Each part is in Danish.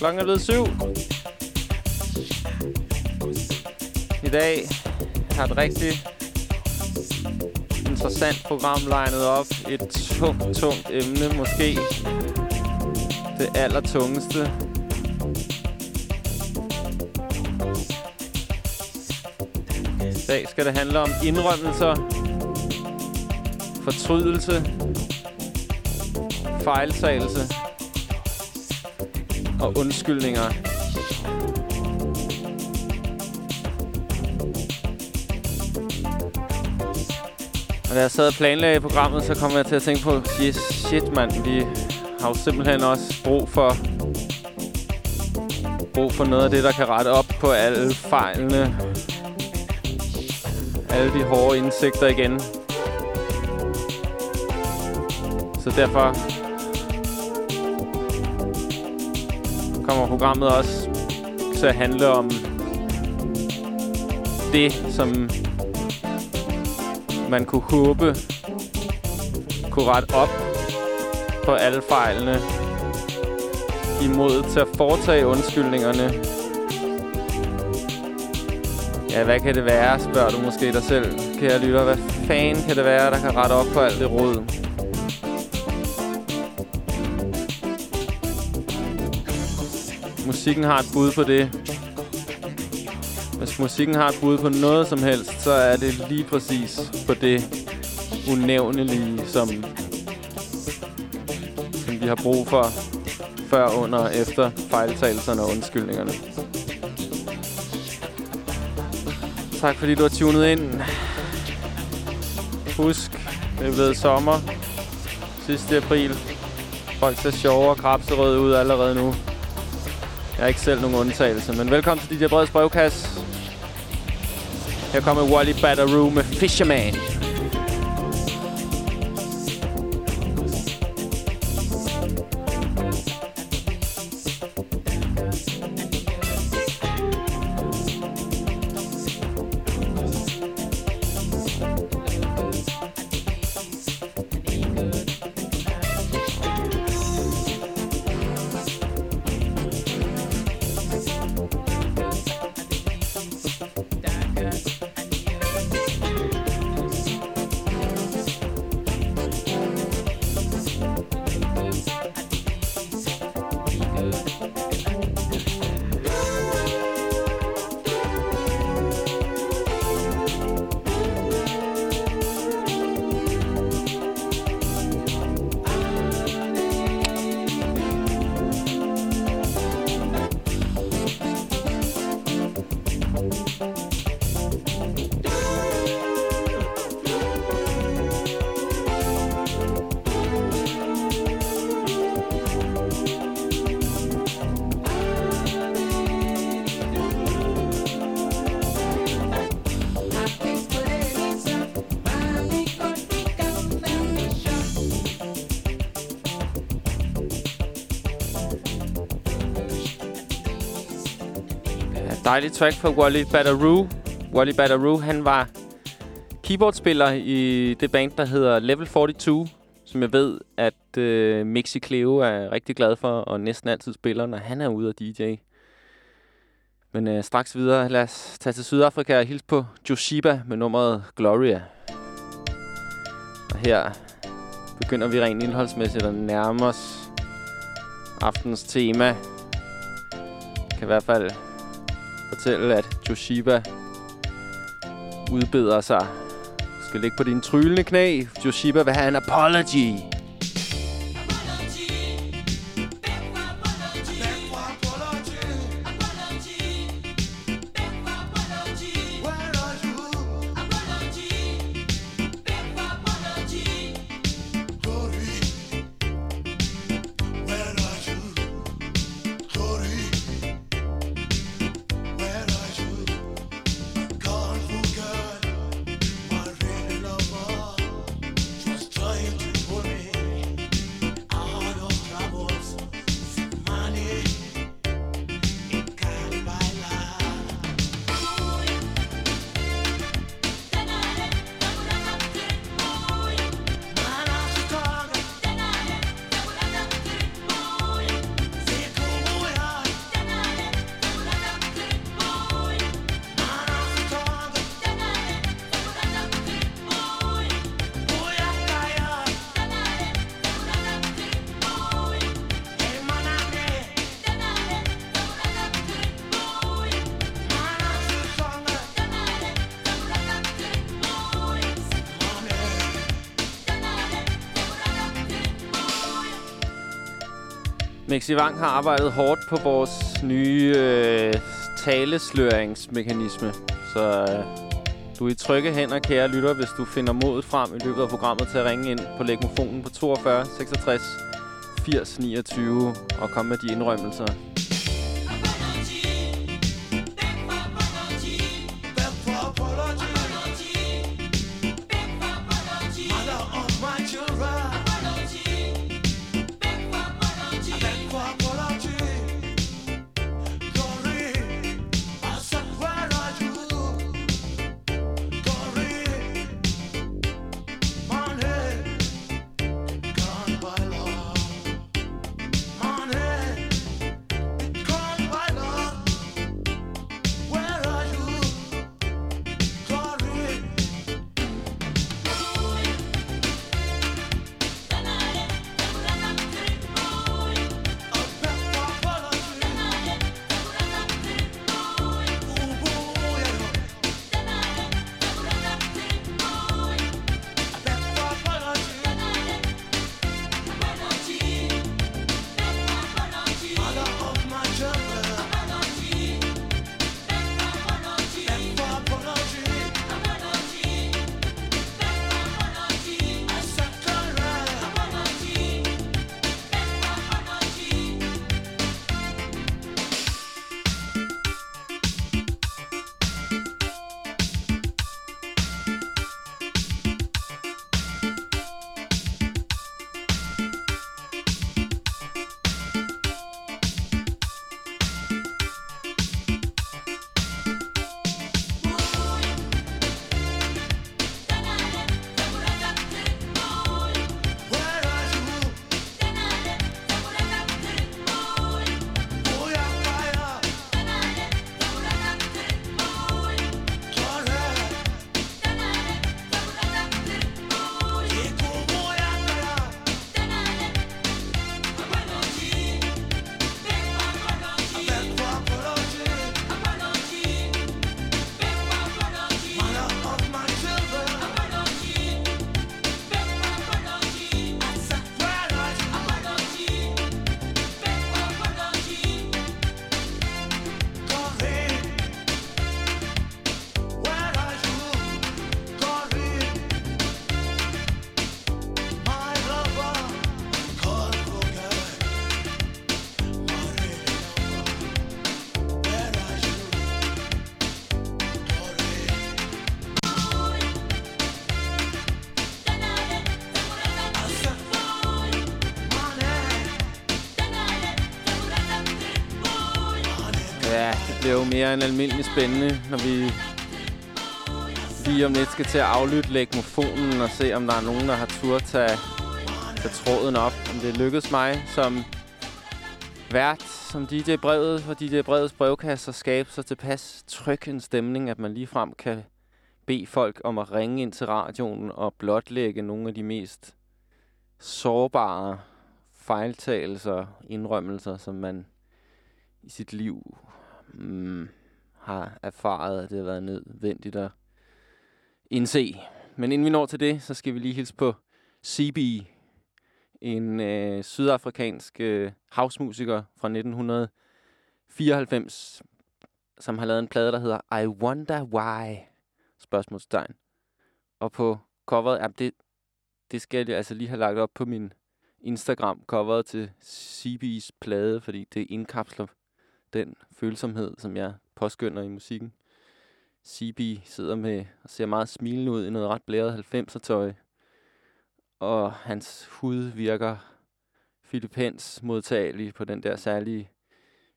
Klokken er blevet syv. I dag har et rigtig interessant program legnet op. Et tungt, tungt emne. Måske det allertungeste. I dag skal det handle om indrømmelser, fortrydelse, fejltagelse og undskyldninger. Og da jeg sad og planlagde programmet, så kom jeg til at tænke på, yes, shit mand, vi har jo simpelthen også brug for brug for noget af det, der kan rette op på alle fejlene. Alle de hårde indsigter igen. Så derfor programmet også til at handle om det, som man kunne håbe kunne rette op på alle fejlene imod til at foretage undskyldningerne. Ja, hvad kan det være, spørger du måske dig selv, kære lytter. Hvad fanden kan det være, der kan rette op på alt det råd? Musikken har et bud på det. Hvis musikken har et bud på noget som helst, så er det lige præcis på det unævnelige, som, som vi har brug for før, under og efter fejltagelserne og undskyldningerne. Tak fordi du har tunet ind. Husk, det er blevet sommer. Sidste april. Folk ser sjove og krabserøde ud allerede nu. Jeg er ikke selv nogen undtagelse, men velkommen til DJ Breds brevkasse. Her kommer Wally Batteroo med Fisherman. Dejligt track fra Wally Badaroo. Wally Badaroo, han var keyboardspiller i det band, der hedder Level 42, som jeg ved, at øh, Mixi Cleo er rigtig glad for, og næsten altid spiller, når han er ude og DJ. Men øh, straks videre, lad os tage til Sydafrika og hilse på Joshiba med nummeret Gloria. Og her begynder vi rent indholdsmæssigt at nærme os aftens tema. Kan i hvert fald fortælle, at Joshiba udbeder sig. Du skal ligge på dine tryllende knæ. Joshiba vil have en apology. Sivang har arbejdet hårdt på vores nye øh, talesløringsmekanisme. Så øh, du er i trygge hænder, kære lytter, hvis du finder modet frem i løbet af programmet til at ringe ind på legmofonen på 42 66 80 29 og komme med de indrømmelser. Mere end almindelig spændende, når vi lige om lidt skal til at aflytte legmofonen og se, om der er nogen, der har turt tage, tage tråden op. Om det lykkedes mig som vært, som DJ Brevet og DJ Brevets brevkasse at skabe så tilpas tryg en stemning, at man lige frem kan bede folk om at ringe ind til radioen og blotlægge nogle af de mest sårbare fejltagelser, indrømmelser, som man i sit liv mm, har erfaret, at det har været nødvendigt at indse. Men inden vi når til det, så skal vi lige hilse på CB, en øh, sydafrikansk øh, housemusiker fra 1994, som har lavet en plade, der hedder I Wonder Why? Spørgsmålstegn. Og på coveret, ja, det, det skal jeg altså lige have lagt op på min Instagram, coveret til CB's plade, fordi det indkapsler den følsomhed, som jeg påskynder i musikken. CB sidder med og ser meget smilende ud i noget ret blæret 90'er tøj. Og hans hud virker filipens modtagelig på den der særlige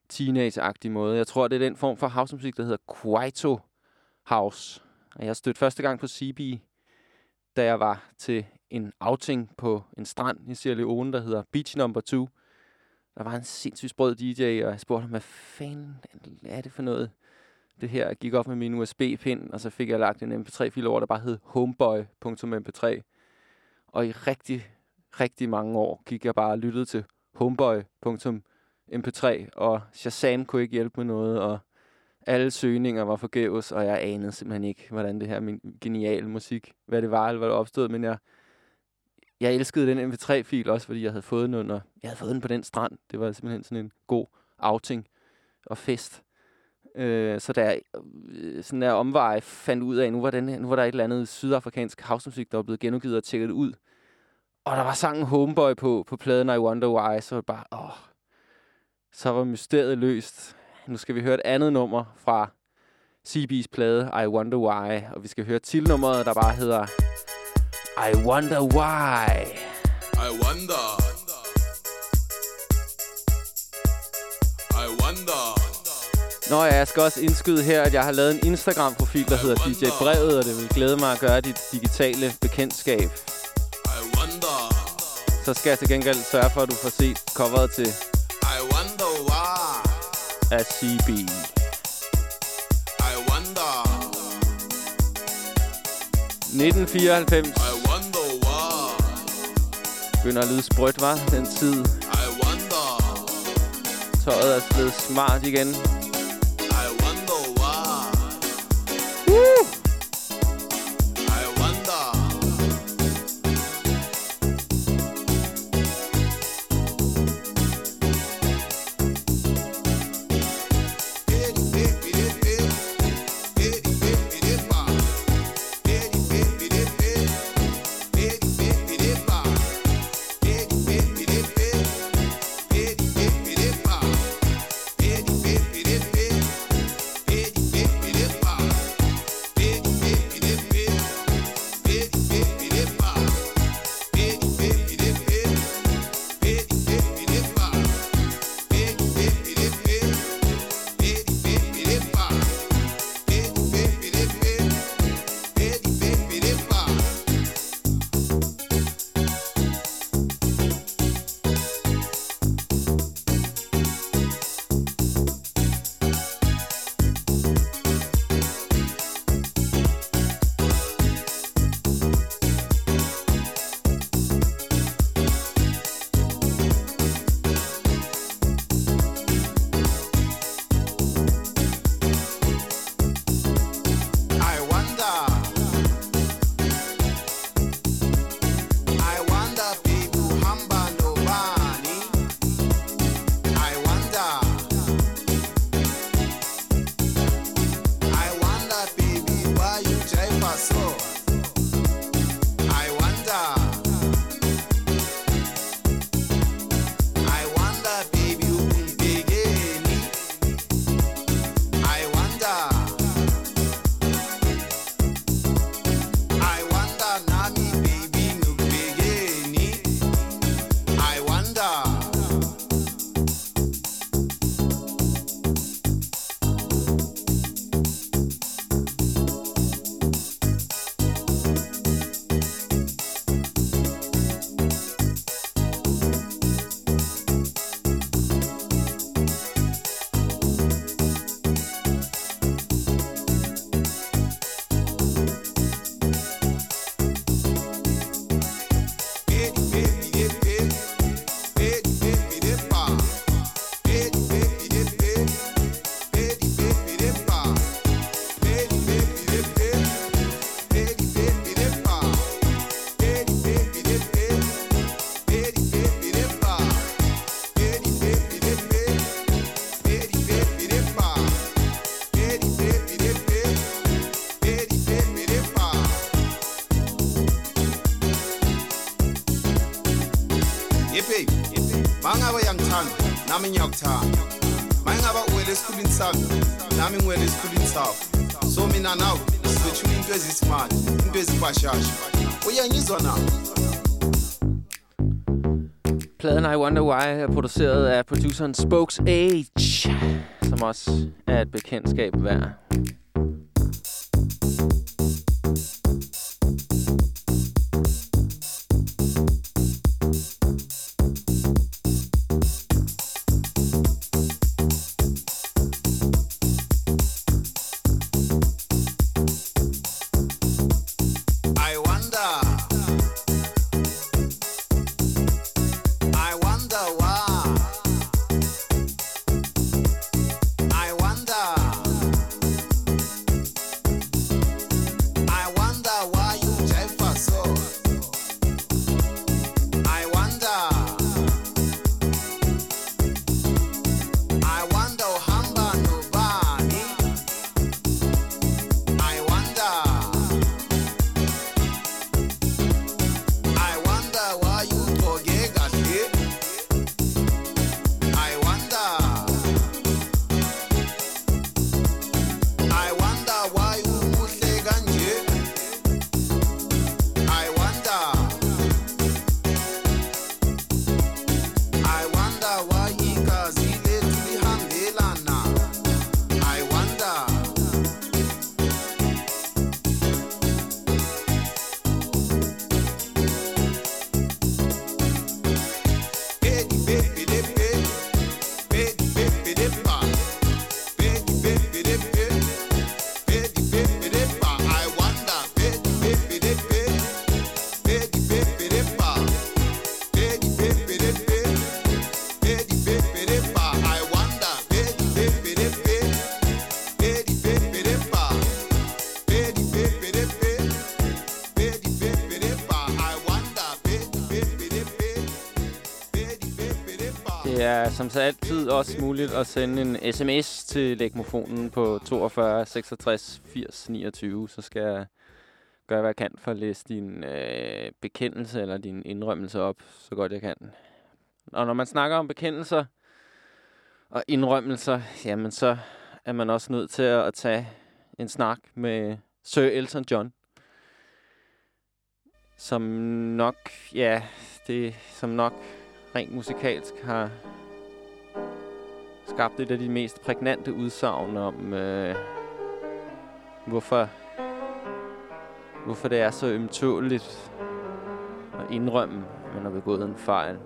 teenage-agtige måde. Jeg tror, det er den form for housemusik, der hedder Kwaito House. Og jeg stødte første gang på CB, da jeg var til en outing på en strand i Sierra Leone, der hedder Beach Number 2 der var en sindssygt sprød DJ, og jeg spurgte ham, hvad fanden er det for noget? Det her jeg gik op med min USB-pind, og så fik jeg lagt en mp3-fil over, der bare hed homeboy.mp3. Og i rigtig, rigtig mange år gik jeg bare og lyttede til homeboy.mp3, og Shazam kunne ikke hjælpe med noget, og alle søgninger var forgæves, og jeg anede simpelthen ikke, hvordan det her min geniale musik, hvad det var, eller hvad det opstod, men jeg, jeg elskede den MP3-fil også, fordi jeg havde fået den under... Jeg havde fået den på den strand. Det var simpelthen sådan en god outing og fest. Øh, så da jeg øh, sådan der omvej fandt ud af, nu var, den, nu var der et eller andet sydafrikansk housemusik, der var blevet genudgivet og tjekket ud. Og der var sangen Homeboy på, på pladen I Wonder Why, så var det bare, åh, så var mysteriet løst. Nu skal vi høre et andet nummer fra CB's plade I Wonder Why, og vi skal høre tilnummeret, der bare hedder i Wonder Why. I wonder. I wonder. Nå ja, jeg skal også indskyde her, at jeg har lavet en Instagram-profil, der hedder DJ Brevet, og det vil glæde mig at gøre dit digitale bekendtskab. I wonder. Så skal jeg til gengæld sørge for, at du får set coveret til I wonder why. af CB. I wonder. 1994 I wonder. Begynder at lyde sprødt, var den tid. Tøjet er blevet smart igen. Nami ngiyakuthanda mayingaba uwele esikhulwini sami nami ngiwele esikhulwini sakho so mina nawe sizethula into ezisimanje into ezibashasha uyangizwa na Pladen I Wonder Why er produceret af produceren Spokes Age, som også er et bekendtskab værd. Som så altid også muligt at sende en sms til lægmofonen på 42 66 80 29. Så skal jeg gøre, hvad jeg kan for at læse din øh, bekendelse eller din indrømmelse op, så godt jeg kan. Og når man snakker om bekendelser og indrømmelser, jamen så er man også nødt til at, at tage en snak med Sir Elton John. Som nok, ja, det som nok rent musikalsk har skabte et af de mest prægnante udsagn om, øh, hvorfor, hvorfor det er så ømtåligt at indrømme, at man har begået en fejl.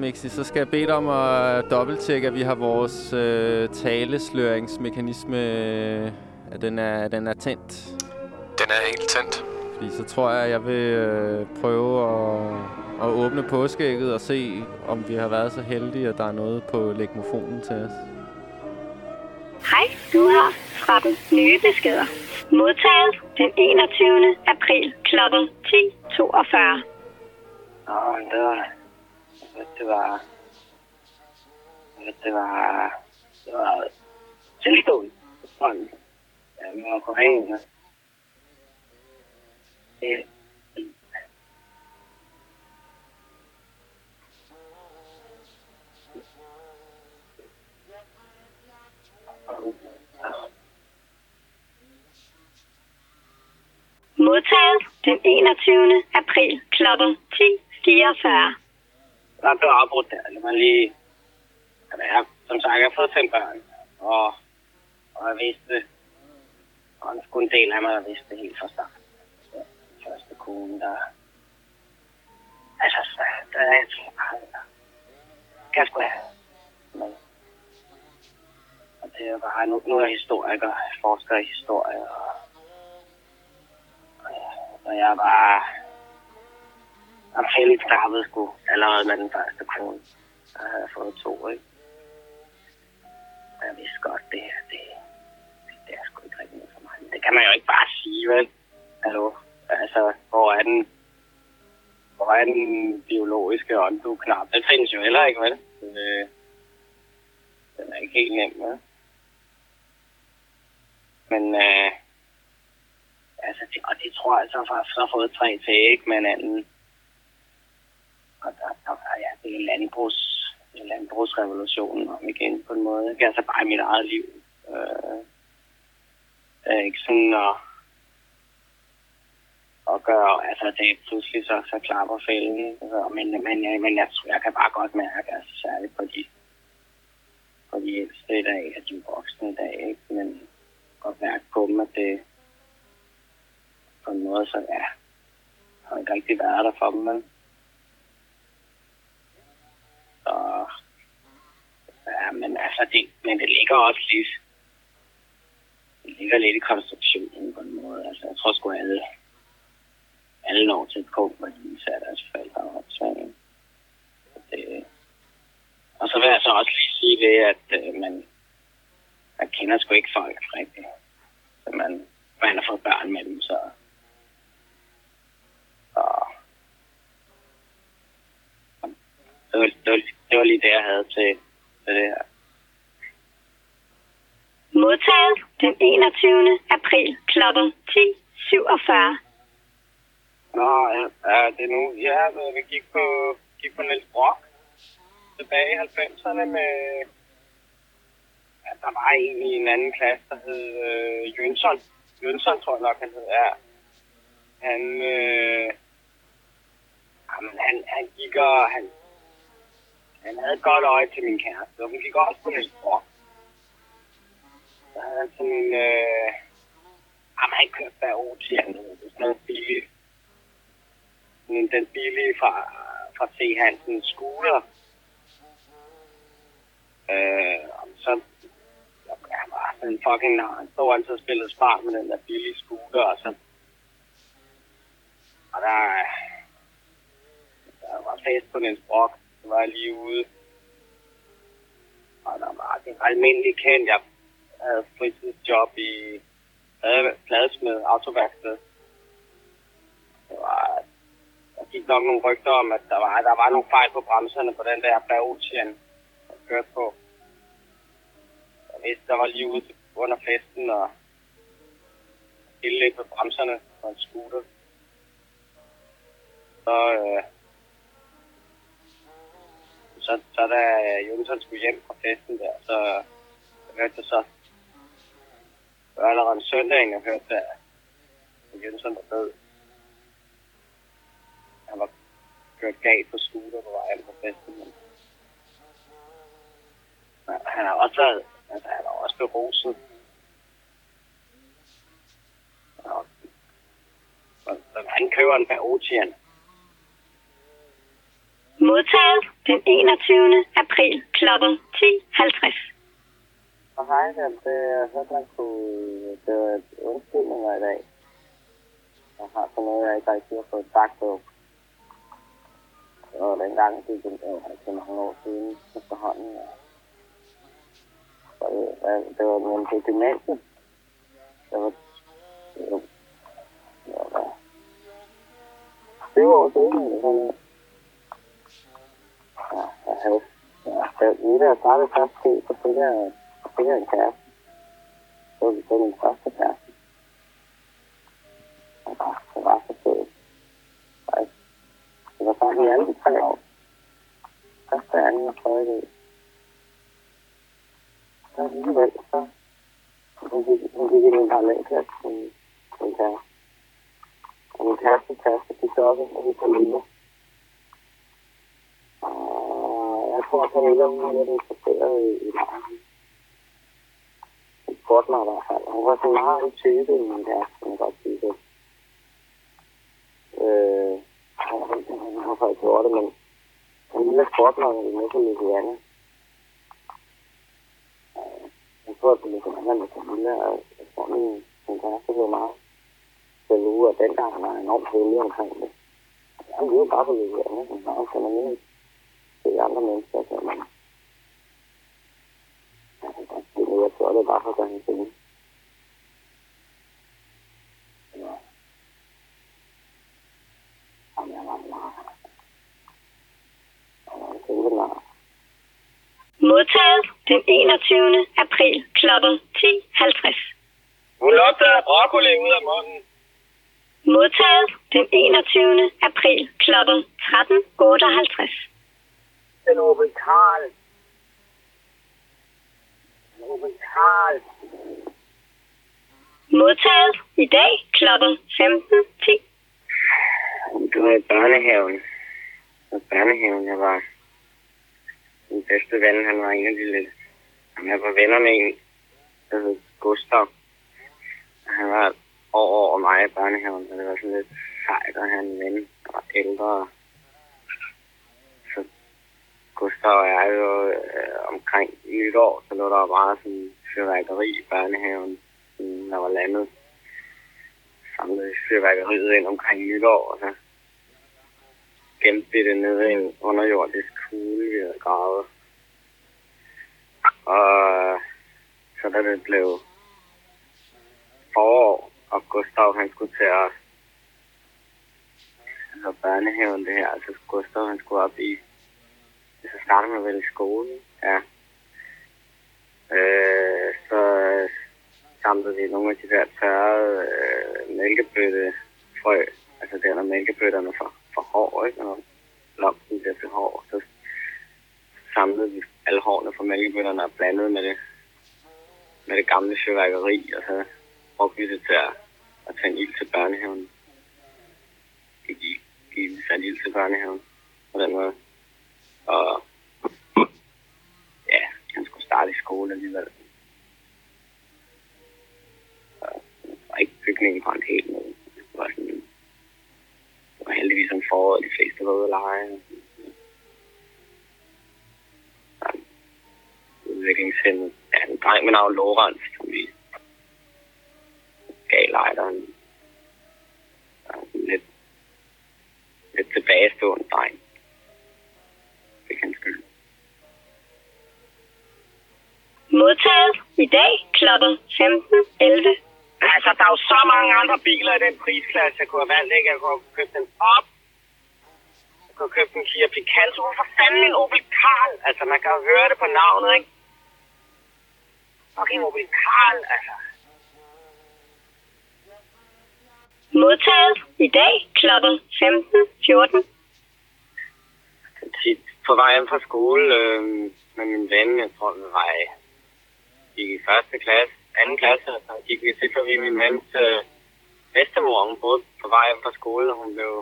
Mixi, så skal jeg bede dig om at dobbelttjekke, at vi har vores øh, talesløringsmekanisme, at den er, den er tændt. Den er helt tændt. Fordi så tror jeg, at jeg vil øh, prøve at, at åbne påskægget og se, om vi har været så heldige, at der er noget på legmofonen til os. Hej, du har 13 nye beskeder. Modtaget den 21. april kl. 10.42. Nå, det var det var, det var, det var tilstående. Sådan. Ja, man var koreaner. Det, Modtaget den 21. april kl. 10.44 der blev afbrudt der. Det altså, var lige... Altså, jeg, som sagt, jeg har fået fem børn, og, og jeg vidste, det. og en sgu en del af mig, der vidste det helt fra start. Ja, første kone, der... Altså, der er et... kan sgu have med. Og det er bare, nu, nu er jeg historiker, forsker i historie, og, og, og jeg er bare og Felix startede sgu allerede med den første kone. Der havde jeg fået to, ikke? Og jeg vidste godt, det her, det, det det er sgu ikke rigtig noget for mig. Men det kan man jo ikke bare sige, vel? Hallo? Altså, hvor er den, hvor er den biologiske åndbu-knap? Den findes jo heller ikke, vel? Øh, den er ikke helt nem, vel? Men, øh, altså, og det tror jeg så faktisk har fået tre til, ikke? Men anden, og der, der, der ja, det er landbrugs, landbrugsrevolutionen om igen på en måde. Ikke? Altså bare i mit eget liv. Øh, øh, ikke sådan at, at gøre, altså det er pludselig så, så klapper fælden. Altså, men, men, jeg, men jeg, jeg kan bare godt mærke, altså særligt på de, på de ældste i dag, at de er voksne i dag, ikke? men godt mærke på dem, at det på en måde, så ja, har ikke rigtig været der for dem, men så, ja, men altså, det, men det ligger også lidt, det ligger lidt i konstruktionen på en måde. Altså, jeg tror sgu alle, alle når til et punkt, hvor de især deres forældre og opsving. Det, øh, Og så vil jeg så også lige sige det, at øh, man, man kender sgu ikke folk rigtigt. Så man, man har fået børn med dem, så... så det, var, det, var, det var lige det, jeg havde til, til det her. Modtaget den 21. april kl. 10.47. Nå, ja, ja, det er nu. Ja, vi gik på, gik på Niels Brock tilbage i 90'erne med... Ja, der var en i en anden klasse, der hed øh, Jønsson. Jønsson, tror jeg nok, han hed. Ja. Han, øh, jamen, han, han gik og... Han, han havde et godt øje til min kæreste, og hun gik også på Niels Brock. Så havde han sådan en... Øh, jamen, han kørte bag Otian, til er sådan noget billig. Sådan Den billige fra, fra C. Hansen scooter. Øh, og så han var sådan en fucking nar. Han stod altid og spillede smart med den der billige scooter, og så... Og der, der var fest på den sprog. Var jeg lige ude. Og der var den almindelige almindeligt kendt. Jeg havde fritidsjob i plade- pladesmed, autoværksted. Det var, der gik nok nogle rygter om, at der var, der var nogle fejl på bremserne på den der Bautian, jeg kørte på. Jeg vidste, der var lige ude under festen og pille på bremserne på en scooter. Så, øh, så, så da øh, Jonsson skulle hjem fra festen der, så jeg hørte jeg så, allerede en søndag, jeg hørte, at Jonsson var død. Han var kørt galt på scooter på vej på festen. Men... Ja, han har også været, altså han har også beruset. Ja. Så, så han køber en Baotian. Modtaget den 21. april kl. 10.50. Og hej, det er hørte, man kunne... Det var et undskyldninger i dag. Jeg har sådan noget, jeg ikke rigtig har fået sagt på. Og dengang gik det er altså mange år siden efterhånden. Og det, hvad- det var det var, Det var... Det var... Det var det var, det var, det var, det var, det var, Ja, jeg, lige da jeg startede først ske, så fik jeg, fik jeg en kæreste. Det var, det var min første kæreste. Og det var så sød. Det var sammen i alle de tre år. Første, anden og tredje del. Så alligevel, så hun gik, hun gik i min parallelklasse, min, min kæreste. Og min kæreste kæreste gik også, og vi kom lille. Øh, jeg tror, at Camilla, hun var lidt interesseret i, i mig. Hun spurgte mig i hvert fald. Hun var sådan meget en type men det er sådan godt sige det. Øh, hun, hun, hun har faktisk gjort det, men Camilla spurgte mig, om jeg ville med til Louisiana. Øh, jeg tror, at det ligesom handler med Camilla, og jeg tror, min, min kæreste blev meget jaloux, og dengang var jeg enormt heldig omkring det. Jeg ville bare på Louisiana, men jeg kan man ikke se andre mennesker, så man... Jeg kan godt tror, det er bare for at gøre hende til Ja. Jamen, jeg var meget... Jeg var en kæmpe nar. Modtaget den 21. april kl. 10.50. Hun lugter af broccoli ud af munden. Modtaget den 21. april kl. 13.58. Den Ruben Karl. Ruben Karl. Modtaget i dag kl. 15.10. Det var i børnehaven. I børnehaven, jeg var... Min bedste ven, han var en af de lidt... Han var venner med en, der hed Gustav. Og Han var år over mig i børnehaven, så det var sådan lidt sejt at have en ven, der var ældre. Gustav og jeg jo øh, omkring nytår, så lå der bare sådan fyrværkeri i børnehaven, sådan, der var landet. Samlede fyrværkeriet ind omkring nytår, og så gemte vi det nede i en underjordisk kugle, vi havde gravet. Og øh, så da det blev forår, og Gustav han skulle til at altså børnehaven det her, altså Gustav han skulle op i så starter man vel i skolen, ja. Øh, så samlede vi nogle af de der tørrede øh, mælkebøttefrø, altså der når mælkebøtterne for, for hår, ikke? Når blomsten bliver til hår, så samlede vi alle hårene fra mælkebøtterne og blandede med det, med det gamle fyrværkeri, og så brugte vi det til at, at tage en ild til børnehaven. De gik, gik sat ild til børnehaven på den måde. Og ja, han skulle starte i skole alligevel. Og det ikke bygningen på en helt måde. Det var sådan, det var heldigvis om foråret, de fleste var ude at lege. Sådan udviklingshændet. Ja, en dreng med navn Lorenz, som vi gav lejderen. En lidt, lidt tilbagestående dreng. Det kan skyld. Modtaget i dag kl. 15.11. Altså, der er jo så mange andre biler i den prisklasse, jeg kunne have valgt, ikke? Jeg kunne have købt en op. Jeg kunne have købt en Kia Picanto. Hvorfor fanden en Opel Karl? Altså, man kan høre det på navnet, ikke? Fucking Opel Karl, altså. Modtaget i dag kl. 15.14. tit på vej hjem fra skole øh, med min ven. Jeg tror, vi var i, i første klasse, anden klasse, så gik vi til forbi min vens øh, bedstemor. Hun boede på vej hjem fra skole, og hun blev,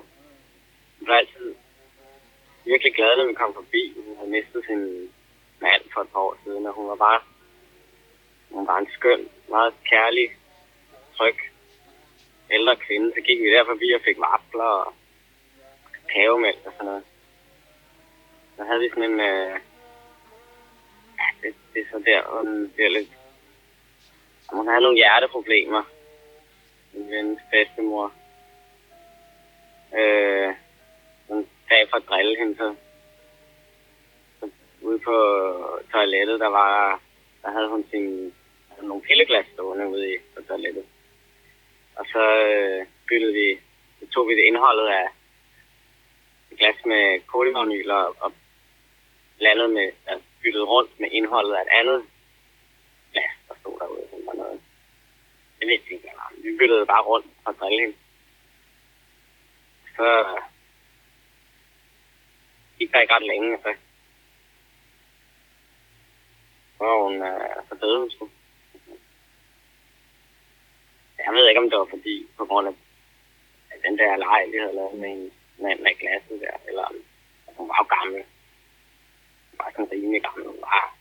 hun blev altid virkelig glad, når vi kom forbi. Hun havde mistet sin mand for et par år siden, og hun var bare hun var en skøn, meget kærlig, tryg ældre kvinde. Så gik vi der forbi og fik vafler og kakaomælk og sådan noget så havde vi sådan en... Øh, ja, det, det er så der, hvor den bliver lidt... Hun havde nogle hjerteproblemer. Min vens bedstemor. Øh, hun sagde for at drille hende, så, så ude på toilettet, der var... Der havde hun sin, havde nogle pilleglas stående ude i på toilettet. Og så øh, byttede vi, så tog vi det indholdet af et glas med kolivinyler og blandet med, altså byttet rundt med indholdet af et andet glas, der stod derude. Som var noget. Jeg ved ikke, hvad det var. Vi byttede bare rundt og drille hende. Så gik der ikke ret længe, så så var hun, øh, så døde hun sgu. Jeg ved ikke, om det var fordi, på grund af den der leg, vi havde lavet med, en, med, med glasset der, eller om hun var jo gammel. Hun var sådan rimelig gammel. Hun var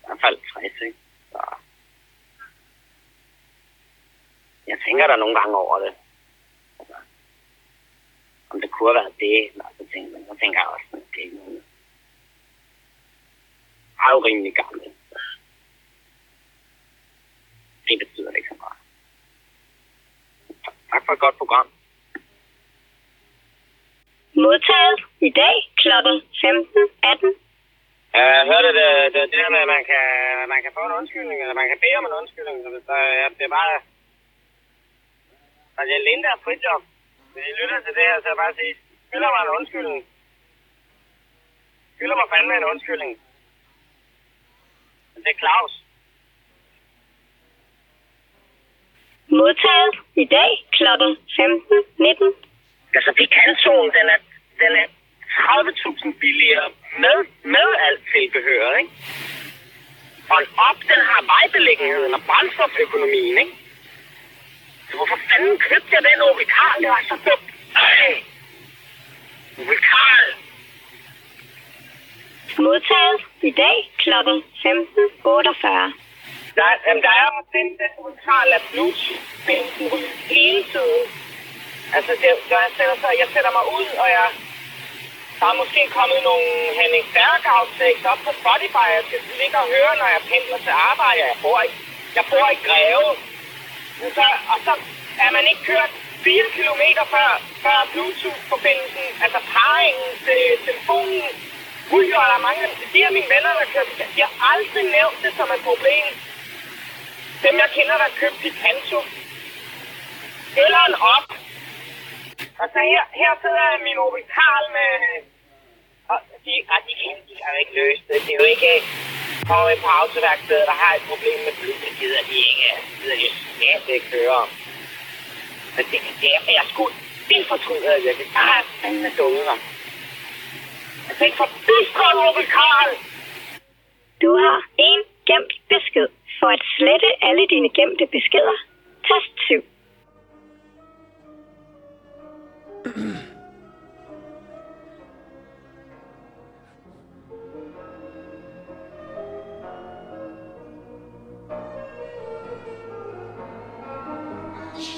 i hvert fald 60, ikke? Så jeg tænker der nogle gange over det. Altså, om det kunne have været det, Nå, så tænker, men så tænker jeg også, at det er er jo rimelig gammel. Det betyder det ikke så meget. Tak for et godt program. Modtaget i dag kl. 15.18. Jeg hørte det, det, det der med, at man kan, man kan få en undskyldning, eller man kan bede om en undskyldning. Så hvis der, ja, det er bare... Og Fritjof. Hvis I lytter til det her, så jeg bare sige, skylder mig en undskyldning. Skylder mig fandme en undskyldning. Det er Claus. Modtaget i dag kl. 15.19. Altså, Picantoen, den er, den er 30.000 billigere med, med alt tilbehør, ikke? Og op, den har vejbeliggenheden og brændstoføkonomien, ikke? Hvorfor fanden købte jeg den Opel Karl? Det var så dumt. Ej! Opel Karl! Modtaget i dag kl. 15.48. Der, er- jamen, der er jo den der dokumentar af Bluetooth-bænken hele tiden. Altså, det, når jeg, sætter, sig, jeg sætter mig ud, og jeg, der er måske kommet nogle Henning Berghav-tekst op på Spotify, jeg skal ligge og høre, når jeg pendler til arbejde. Jeg bor i, jeg bor i Greve. Men så, og så er man ikke kørt 4 km før, før Bluetooth-forbindelsen, altså parringen til telefonen, ryger, og der er mange af de af mine venner, der kører. De har aldrig nævnt det som et problem. Dem, jeg kender, der købte Picanto. Eller en op. Og så her, her sidder min Opel Karl med... De, og de, kan, de kan jo ikke løse det. Det er jo ikke for på autoværkstedet, der har et problem med bly. Det gider de ikke. Det gider de slet ikke køre. Men det, det er, jeg skulle... Det fortryder jeg virkelig. Der er fandme dumme, hva'? Jeg tænkte for bistron, Opel Karl! Du har en gemt besked. For at slette alle dine gemte beskeder, tast 7.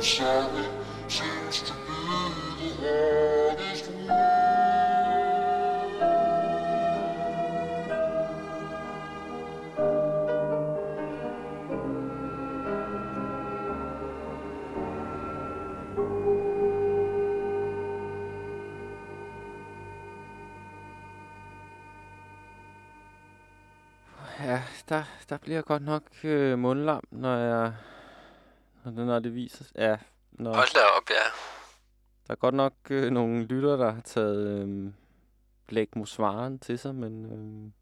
What sorry seems to be the hardest. Ja, der, der bliver godt nok øh, mundlam, når jeg... Det, når det viser... Ja, når, Hold da op, ja. der er godt nok øh, nogle lytter, der har taget øh, Blækmosvaren til sig, men øh,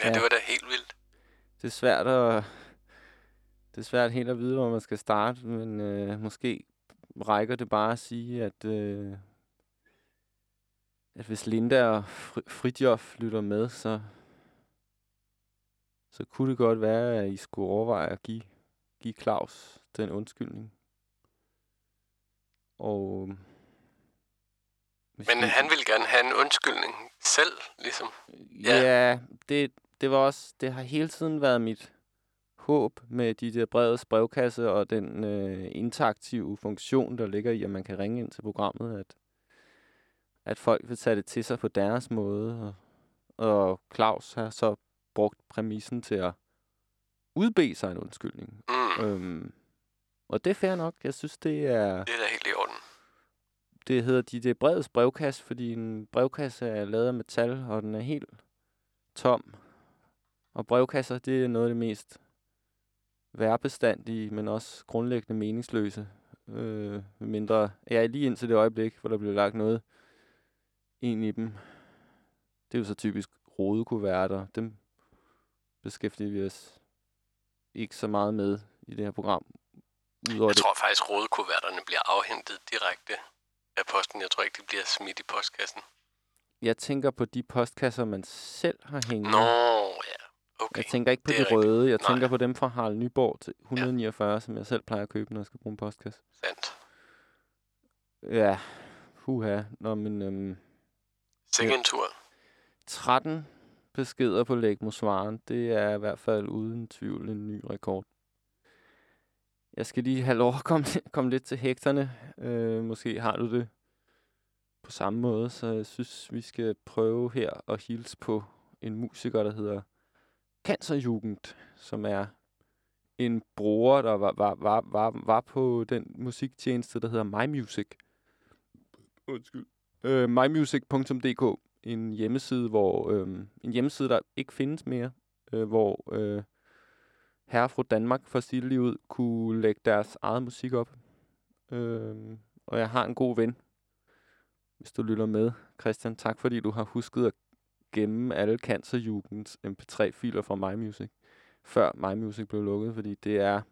Ja, Ja. det var da helt vildt. det er svært at... Det er svært helt at vide, hvor man skal starte, men øh, måske rækker det bare at sige, at, øh, at hvis Linda og Fri- Fridjof lytter med, så, så kunne det godt være, at I skulle overveje at give, give Claus den undskyldning. Og hvis Men han ville gerne have en undskyldning selv, ligesom. Ja, Ja. ja det, det var også, det har hele tiden været mit håb med de der brevets brevkasse og den øh, interaktive funktion, der ligger i, at man kan ringe ind til programmet, at, at folk vil tage det til sig på deres måde. Og, og Claus har så brugt præmissen til at udbede sig en undskyldning. Mm, Øhm, og det er fair nok. Jeg synes, det er... det er da helt i orden. Det hedder de det brevets brevkasse, fordi en brevkasse er lavet af metal, og den er helt tom. Og brevkasser, det er noget af det mest værbestandige, men også grundlæggende meningsløse. Øh, mindre, ja, lige indtil det øjeblik, hvor der bliver lagt noget ind i dem. Det er jo så typisk rodekuverter. Dem beskæftiger vi os ikke så meget med i det her program. Udover Jeg det. tror faktisk, at rådekuverterne bliver afhentet direkte af posten. Jeg tror ikke, de bliver smidt i postkassen. Jeg tænker på de postkasser, man selv har hængende. Nå, ja. Okay. Jeg tænker ikke på de rigtigt. røde. Jeg Nej. tænker på dem fra Harald Nyborg til 149, ja. som jeg selv plejer at købe, når jeg skal bruge en postkasse. Sandt. Ja, huha. Nå, men øhm, Sikke en tur. 13 beskeder på Lægmosvaren, det er i hvert fald uden tvivl en ny rekord. Jeg skal lige have lov at komme, komme lidt til hægterne. Øh, måske har du det på samme måde, så jeg synes, vi skal prøve her at hilse på en musiker, der hedder Cancerjugend, som er en bruger, der var, var, var, var, var på den musiktjeneste, der hedder MyMusic. Undskyld. Øh, mymusic.dk, en hjemmeside, hvor øh, en hjemmeside, der ikke findes mere, øh, hvor øh, herre fra Danmark for sit lige ud kunne lægge deres eget musik op. Øh, og jeg har en god ven, hvis du lytter med. Christian, tak fordi du har husket at gemme alle cancerjugens mp3-filer fra MyMusic, før MyMusic blev lukket, fordi det er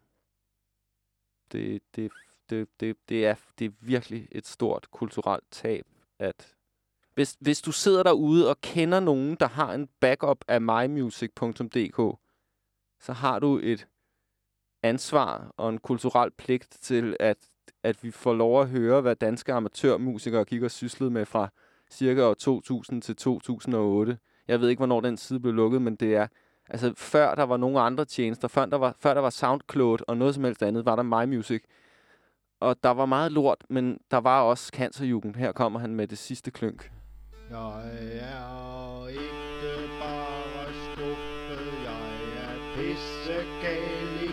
det, det, det, det, det, er, det er virkelig et stort kulturelt tab, at hvis, hvis du sidder derude og kender nogen, der har en backup af mymusic.dk, så har du et ansvar og en kulturel pligt til, at, at vi får lov at høre, hvad danske amatørmusikere gik og syslede med fra cirka år 2000 til 2008. Jeg ved ikke, hvornår den side blev lukket, men det er... Altså, før der var nogle andre tjenester, før der var, før der var SoundCloud og noget som helst andet, var der MyMusic. Og der var meget lort, men der var også cancerjugen. Her kommer han med det sidste klønk. Øh, jeg er ikke er pissegal i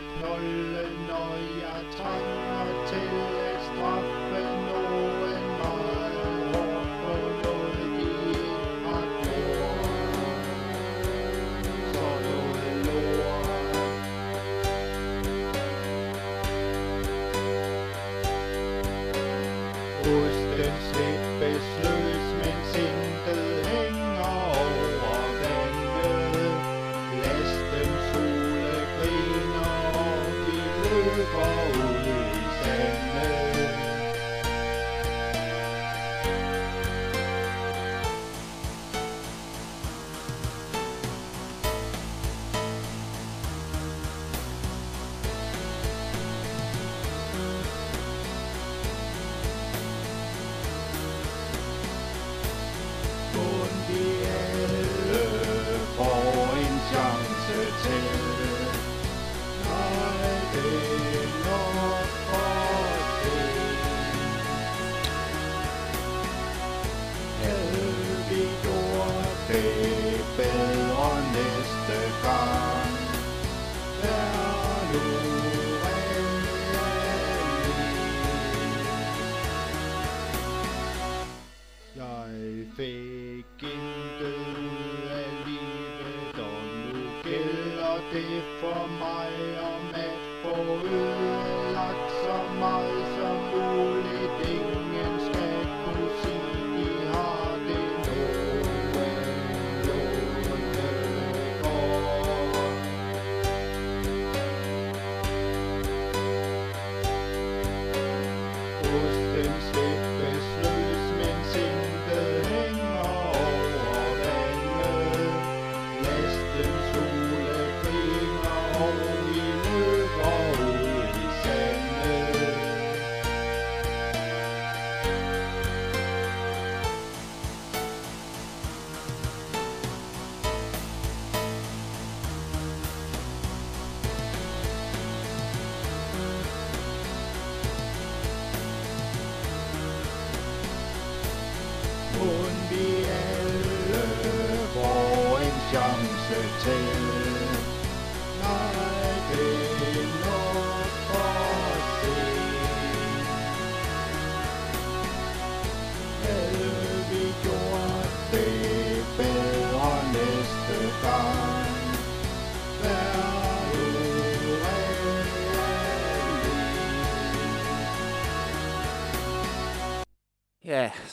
de løber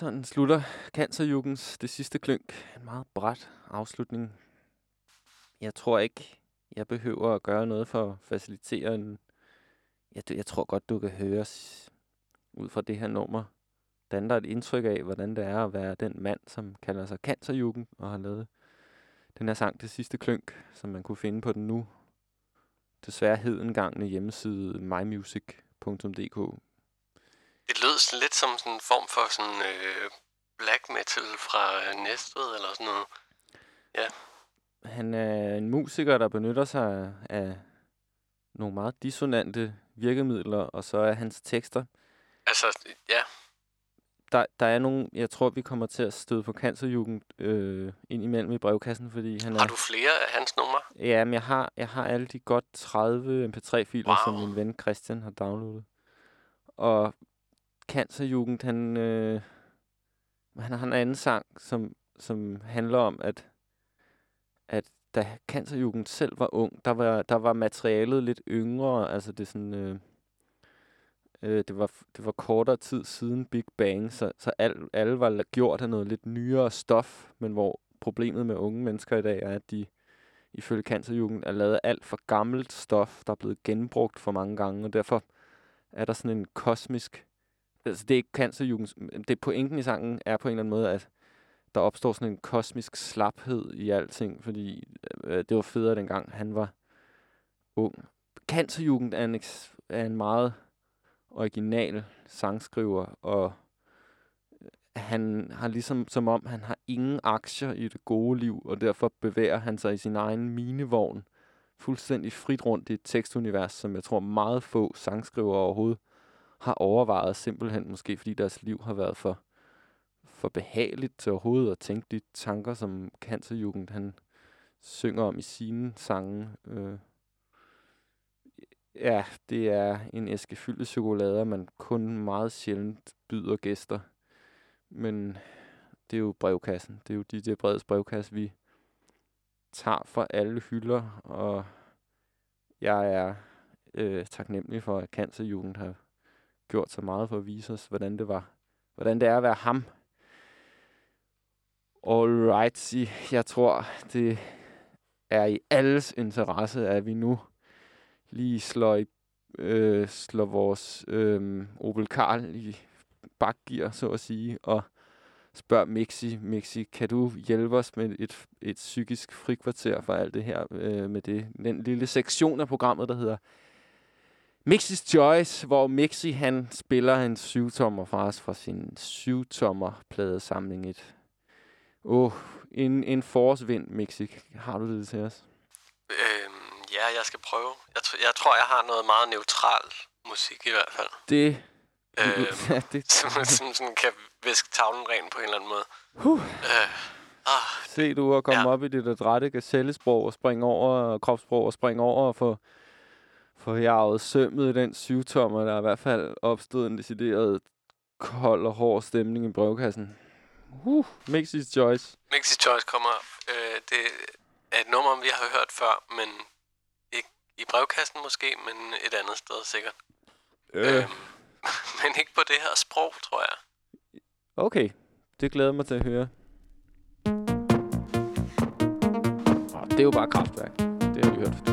sådan slutter Cancerjugens det sidste klønk. En meget bræt afslutning. Jeg tror ikke, jeg behøver at gøre noget for at facilitere en... Jeg, jeg tror godt, du kan høre ud fra det her nummer, danner der et indtryk af, hvordan det er at være den mand, som kalder sig Cancerjugend og har lavet den her sang, det sidste klønk, som man kunne finde på den nu desværre hedengangne hjemmeside mymusic.dk. Det lød sådan lidt som sådan en form for sådan øh, black metal fra øh, Næstved eller sådan noget. Han er en musiker, der benytter sig af nogle meget dissonante virkemidler, og så er hans tekster. Altså, ja, Der, der er nogle, jeg tror, vi kommer til at støde på Cancerjugend øh, ind imellem i brevkassen, fordi han har er... du flere af hans numre? Ja, men jeg har, jeg har alle de godt 30 mp3-filer, wow. som min ven Christian har downloadet. Og Cancerjugend, han, øh, han har en anden sang, som, som handler om, at, at da Cancerjugend selv var ung, der var, der var materialet lidt yngre. Altså det sådan... Øh, øh, det, var, det var kortere tid siden Big Bang, så, så al, alle var gjort af noget lidt nyere stof, men hvor problemet med unge mennesker i dag, er, at de ifølge Cancerjugend er lavet alt for gammelt stof, der er blevet genbrugt for mange gange, og derfor er der sådan en kosmisk... Altså, det er ikke Cancerjugends... Det pointen i sangen er på en eller anden måde, at der opstår sådan en kosmisk slaphed i alting, fordi øh, det var federe dengang, han var ung. Cancerjugend er en, er en meget original sangskriver, og øh, han har ligesom, som om han har ingen aktier i det gode liv, og derfor bevæger han sig i sin egen minevogn fuldstændig frit rundt i et tekstunivers, som jeg tror meget få sangskrivere overhovedet har overvejet, simpelthen måske fordi deres liv har været for, for behageligt til overhovedet at tænke de tanker, som Cancerjugend han synger om i sine sange. Øh, ja, det er en æske fyldt af chokolader, man kun meget sjældent byder gæster. Men det er jo brevkassen. Det er jo DJ Breds brevkasse, vi tager fra alle hylder, og jeg er øh, taknemmelig for, at Cancerjugend har gjort så meget for at vise os, hvordan det var, hvordan det er at være ham. Alright, jeg tror, det er i alles interesse, at vi nu lige slår, i, øh, slår vores øh, Opel Karl i bakgear, så at sige, og spørger Mixi, Mixi, kan du hjælpe os med et, et psykisk frikvarter for alt det her, øh, med det, den lille sektion af programmet, der hedder Mixis Choice, hvor Mixi han spiller en syvtommer fra os fra sin syvtommer pladesamling. Et, oh, en, en forårsvind, Mixi. Har du det til os? Øhm, ja, jeg skal prøve. Jeg, jeg tror, jeg har noget meget neutral musik i hvert fald. Det... Øhm, ja, det som, som sådan kan viske tavlen ren på en eller anden måde. Huh. Øh, ah, Se du at komme Ja. op i det der rette gazellesprog og springe over, og kropssprog og springe over og få, få jaget sømmet i den syvtommer, der er i hvert fald opstået en decideret kold og hård stemning i brevkassen. Uh, Mixis Choice. Mixi Choice kommer. Øh, det er et nummer, vi har hørt før, men ikke i brevkassen måske, men et andet sted sikkert. Øh. Øhm, men ikke på det her sprog, tror jeg. Okay, det glæder mig til at høre. Oh, det er jo bare kraftværk. Det har vi hørt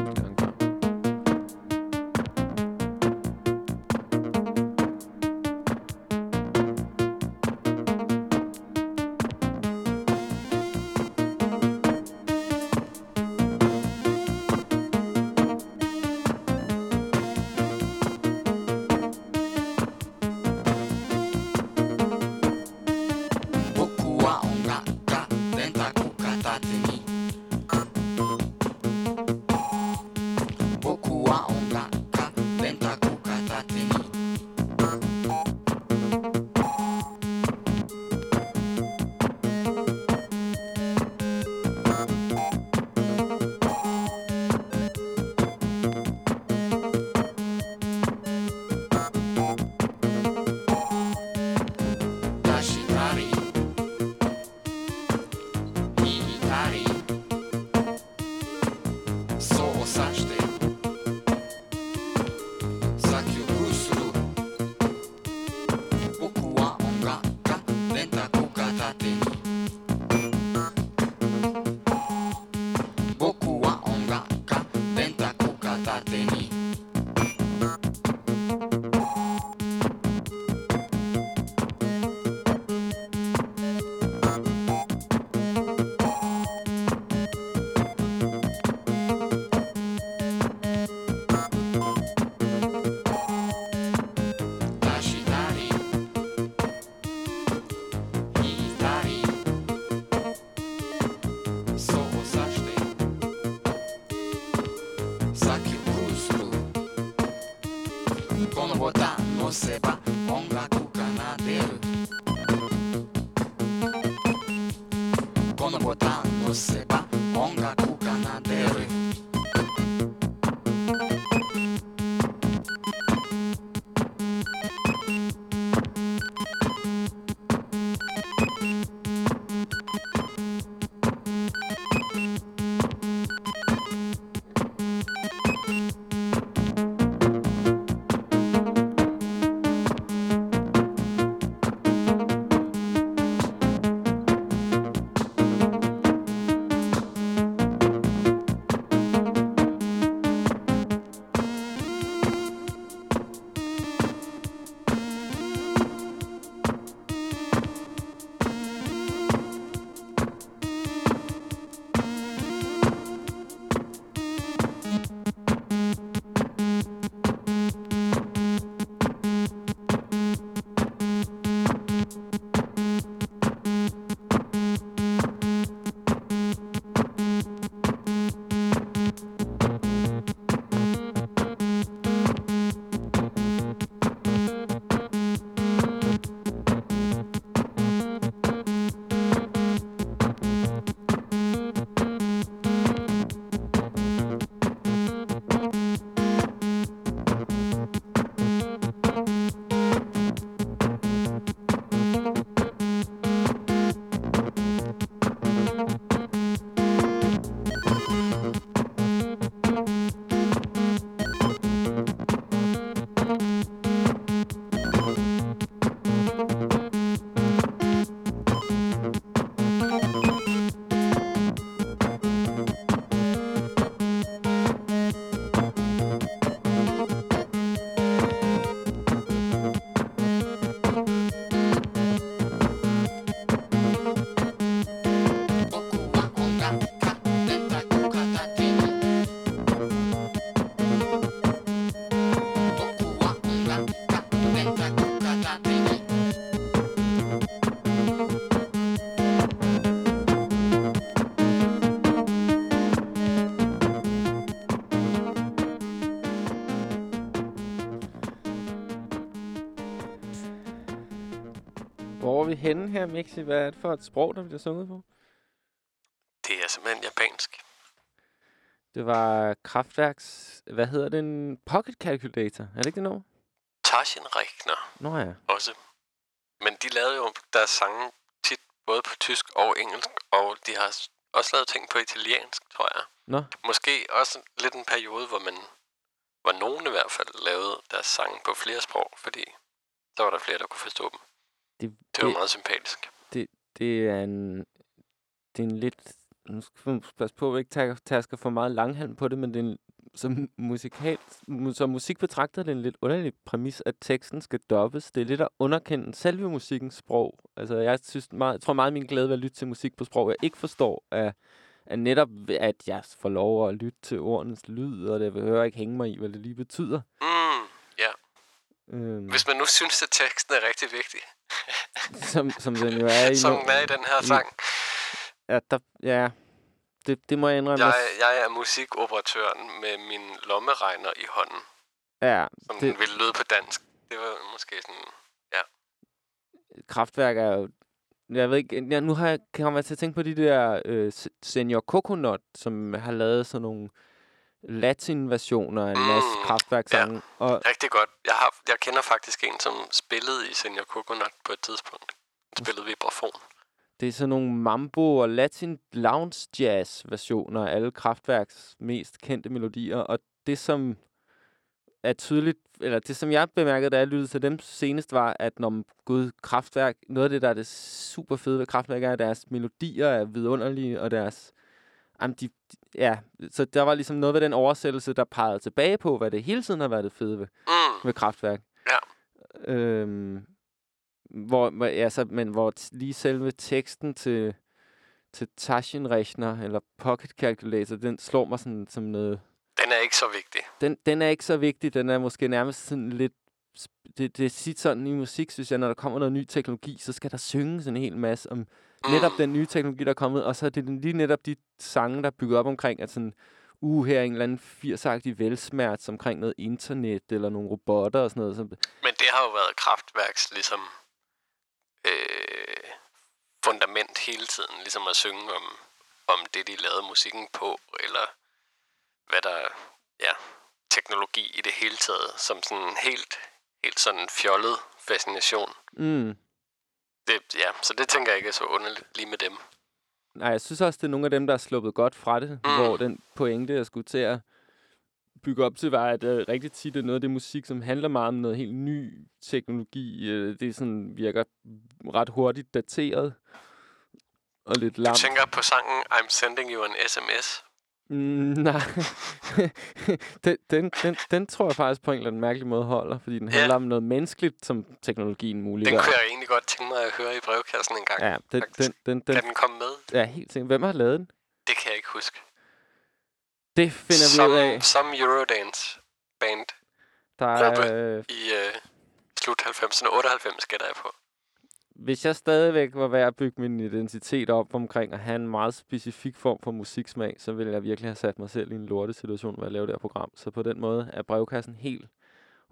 Henne her, Mixi? Hvad er det for et sprog, der bliver sunget på? Det er simpelthen japansk. Det var Kraftværks... Hvad hedder den? Pocket Calculator. Er det ikke det nu? Taschenrechner Nå ja. også. Men de lavede jo deres sange tit både på tysk og engelsk, og de har også lavet ting på italiensk, tror jeg. Nå. Måske også lidt en periode, hvor man, hvor nogen i hvert fald lavede deres sange på flere sprog, fordi så var der flere, der kunne forstå dem. Det, Det var meget sympatisk. det, det er en... Det er en lidt... Nu skal vi passe på, at vi ikke tasker for meget langhalm på det, men det er en, som, musikal, mu- som musik betragter det en lidt underlig præmis, at teksten skal dobbes. Det er lidt at underkende selve musikkens sprog. Altså, jeg, synes meget, jeg tror meget, min glæde ved at lytte til musik på sprog, jeg ikke forstår, er, er netop, at jeg får lov at lytte til ordenes lyd, og det behøver ikke hænge mig i, hvad det lige betyder. Mm, ja. Øhm, Hvis man nu synes, at teksten er rigtig vigtig, som, som den jo er i, som den er i den her sang. Ja, der, ja det, det må jeg indrømme. Jeg, jeg er musikoperatøren med min lommeregner i hånden, ja, som det, den ville lyde på dansk. Det var måske sådan... kraftværk er jo... Jeg ved ikke, ja, nu har jeg kommet til at tænke på de der øh, Senior Coconut, som har lavet sådan nogle latin-versioner af en masse Mm, kraftværkssange. Ja. Og Rigtig godt. Jeg, har, jeg kender faktisk en, som spillede i Senior Coconut på et tidspunkt. Han spillede vibrafon. det er sådan nogle mambo og latin lounge jazz versioner af alle kraftværks mest kendte melodier. Og det som er tydeligt, eller det som jeg bemærkede, da jeg lyttede til dem senest, var, at når gud, kraftværk, noget af det, der er det super fede ved kraftværk, er, at deres melodier er vidunderlige, og deres Jamen, de, ja, så der var ligesom noget ved den oversættelse, der pegede tilbage på, hvad det hele tiden har været det fede ved, Mm, ved kraftværk. Ja. Øhm, hvor, hvor, altså, men hvor lige selve teksten til, til Taschenrechner, eller Pocket Calculator, den slår mig sådan, som noget... den er ikke så vigtig. Den, den er ikke så vigtig, den er måske nærmest sådan lidt... Det, det er sit sådan i musik, synes jeg, når der kommer noget ny teknologi, så skal der synges en hel masse om. Netop den nye teknologi, der er kommet, og så er det lige netop de sange, der er bygget op omkring, at sådan, uh, her er en eller anden 80'agtig velsmert omkring noget internet, eller nogle robotter og sådan noget. Så, Men det har jo været kraftværks ligesom øh, fundament hele tiden, ligesom at synge om, om det, de lavede musikken på, eller hvad der, ja, teknologi i det hele taget, som sådan helt, helt sådan fjollet fascination. mm. Det, ja, så det tænker jeg ikke er så underligt lige med dem. Nej, jeg synes også, det er nogle af dem, der er sluppet godt fra det, Mm. hvor den pointe, jeg skulle til at bygge op til, var, at uh, rigtig tit er noget af det musik, som handler meget om noget helt ny teknologi. Uh, det sådan, virker ret hurtigt dateret og lidt Du lam. tænker på sangen I'm Sending You an SMS. Mm, nej, den, den, den, den tror jeg faktisk på en eller anden mærkelig måde holder, fordi den Ja. handler om noget menneskeligt, som teknologien Den muliggør. kunne jeg egentlig godt tænke mig at høre i brevkassen en gang. Ja, den, faktisk. den, den, den, Kan den komme med? ja, helt sikkert. Hvem har lavet den? Det kan jeg ikke huske. Det finder som, vi ud af. Som Eurodance band Der er, øh, i øh, slut 90'erne. 98 gætter jeg på. Hvis jeg stadigvæk var ved at bygge min identitet op omkring at have en meget specifik form for musiksmag, så ville jeg virkelig have sat mig selv i en lortesituation ved at lave det her program. Så på den måde er brevkassen helt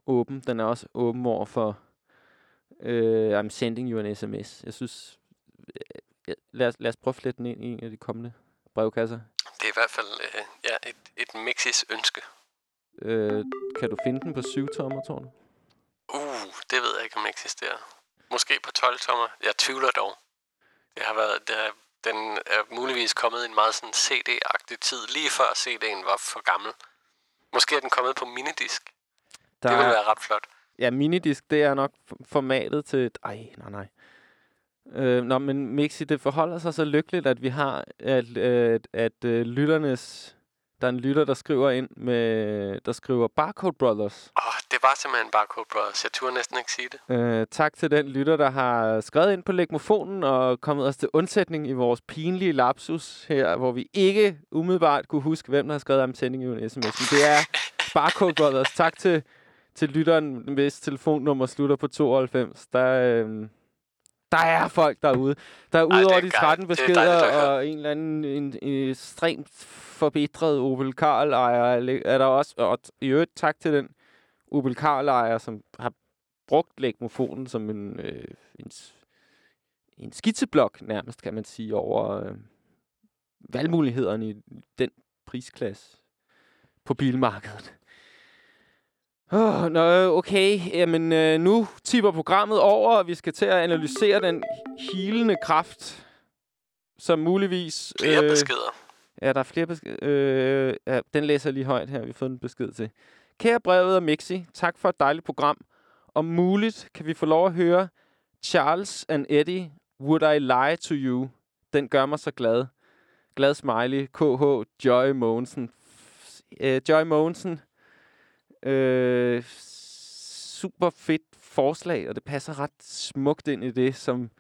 åben. Den er også åben over for øh, I'm sending you an sms. Jeg synes, øh, ja, lad, os, lad os prøve at flette den ind i en af de kommende brevkasser. Det er i hvert fald øh, ja, et, et mixis ønske. Øh, kan du finde den på 7 tommer, tror du? Uh, det ved jeg ikke, om eksisterer. Måske på 12 tommer. Jeg tvivler dog. Det har været, det er, den er muligvis kommet i en meget sådan CD-agtig tid, lige før CD'en var for gammel. Måske er den kommet på minidisc. Der Det ville være ret flot. Ja, minidisk, det er nok formatet til... et- Ej, nej, nej. Øh, nå, men Mixi, det forholder sig så lykkeligt, at vi har, at, at, at øh, lytternes... Der er en lytter, der skriver ind med... Der skriver Barcode Brothers. Åh, det var simpelthen Barcode Brothers. Jeg turde næsten ikke sige det. Øh, tak til den lytter, der har skrevet ind på legmofonen og kommet os til undsætning i vores pinlige lapsus her, hvor vi ikke umiddelbart kunne huske, hvem der har skrevet om sending i en sms. Det er Barcode Brothers. Tak til, til lytteren, hvis telefonnummer slutter på 92. Der, øh, der er folk derude. Der er udover er de gejl- 13 det er beskeder dejligt og en eller anden en, en ekstremt forbitret Opel Karl ejer, er der også, og i øvrigt tak til den Opel Karl ejer, som har brugt legmofonen som en, øh, en, en skitseblok, nærmest kan man sige, over øh, valgmulighederne i den prisklasse på bilmarkedet. Oh, nå, okay. Jamen, øh, nu tipper programmet over, og vi skal til at analysere den hilende kraft, som muligvis... Flere øh, beskeder. Ja, der er flere beskeder. Øh, ja, den læser lige højt her. Vi har fået en besked til. Kære brevet og Mixi, tak for et dejligt program. Om muligt kan vi få lov at høre Charles and Eddie, Would I Lie to You? Den gør mig så glad. Glad smiley. KH Joy Mogensen. Øh, Joy Mogensen. Øh, super fedt forslag, og det passer ret smukt ind i det, som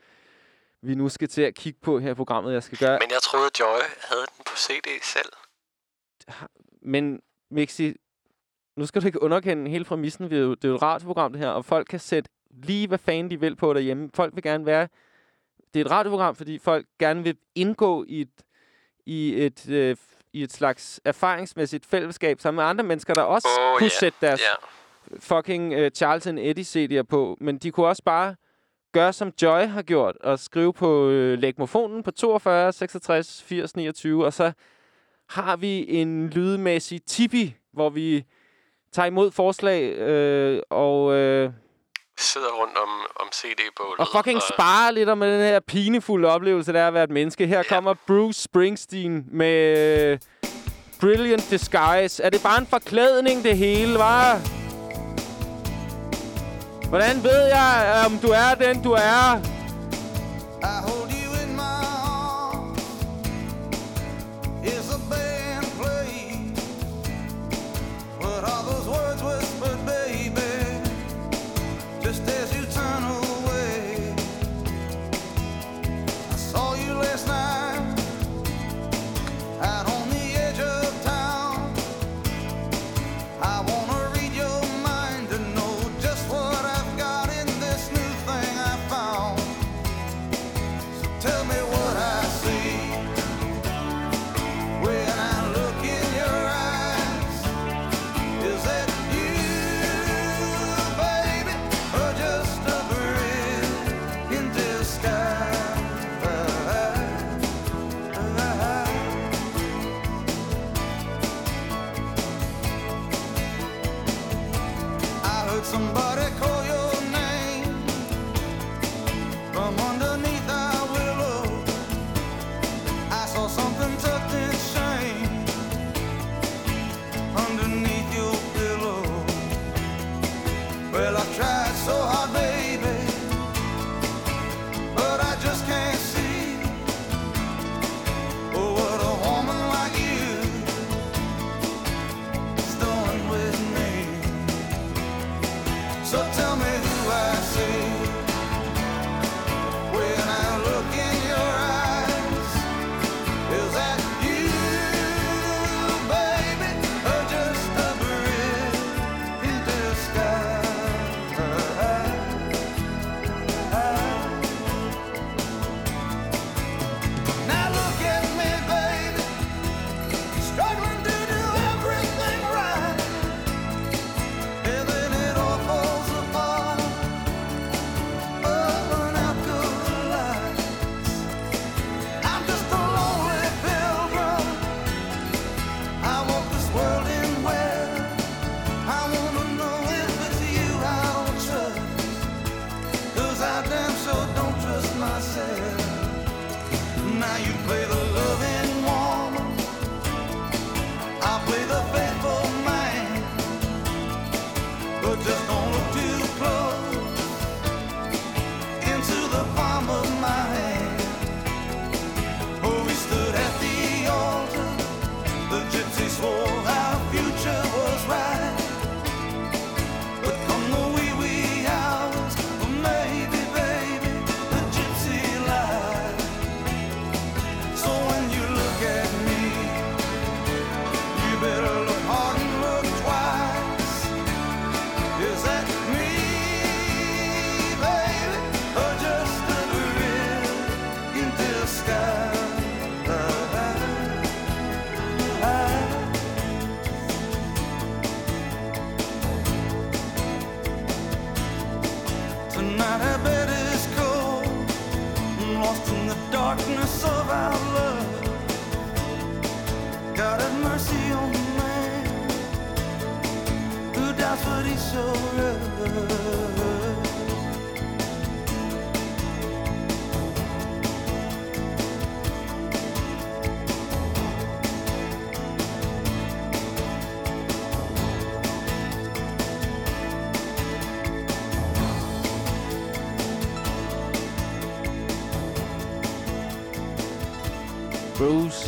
vi nu skal til at kigge på her i programmet. Jeg skal gøre Men jeg troede, Joy havde den på CD selv. Men Mixi, nu skal du ikke underkende hele præmissen. Det er jo, det er jo et radioprogram, det her, og folk kan sætte lige, hvad fanden de vil på derhjemme. Folk vil gerne være... Det er et radioprogram, fordi folk gerne vil indgå i et, i et, øh, i et slags erfaringsmæssigt fællesskab sammen med andre mennesker, der også Åh, kunne ja, sætte deres ja. fucking uh, Charles and Eddie CD'er på. Men de kunne også bare gøre, som Joy har gjort, og skrive på øh, legmofonen på 42, 66, 80, 29, og så har vi en lydmæssig tipi, hvor vi tager imod forslag øh, og, øh, Sidder rundt om, om CD-bålet. og fucking sparer lidt om den her pinefulde oplevelse, der er at være et menneske. Her kommer Bruce Springsteen med øh, Brilliant Disguise. Er det bare en forklædning, det hele, var? Hvordan ved jeg, om du er den, du er? I hold you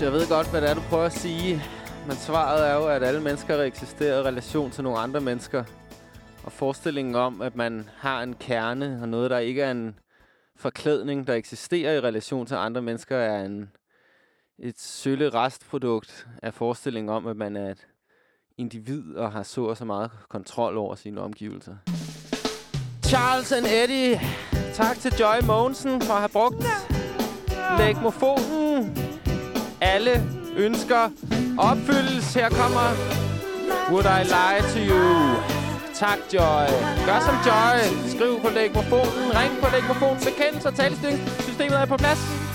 Jeg ved godt, hvad det er, du prøver at sige. Men svaret er jo, at alle mennesker eksisterer i relation til nogle andre mennesker. Og forestillingen om, at man har en kerne og noget, der ikke er en forklædning, der eksisterer i relation til andre mennesker, er en, et sølle restprodukt af forestillingen om, at man er et individ og har så og så meget kontrol over sine omgivelser. Charles and Eddie, tak til Joy Mogensen for at have brugt ja. legmofonen alle ønsker opfyldes. Her kommer Would I Lie To You. Tak, Joy. Gør som Joy. Skriv på legmofonen, ring på legmofonen, og sig talstyringssystemet er på plads.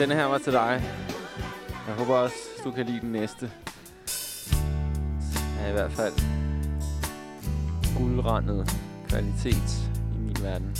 Denne her var til dig. Jeg håber også, du kan lide den næste. Er i hvert fald guldrandet kvalitet i min verden.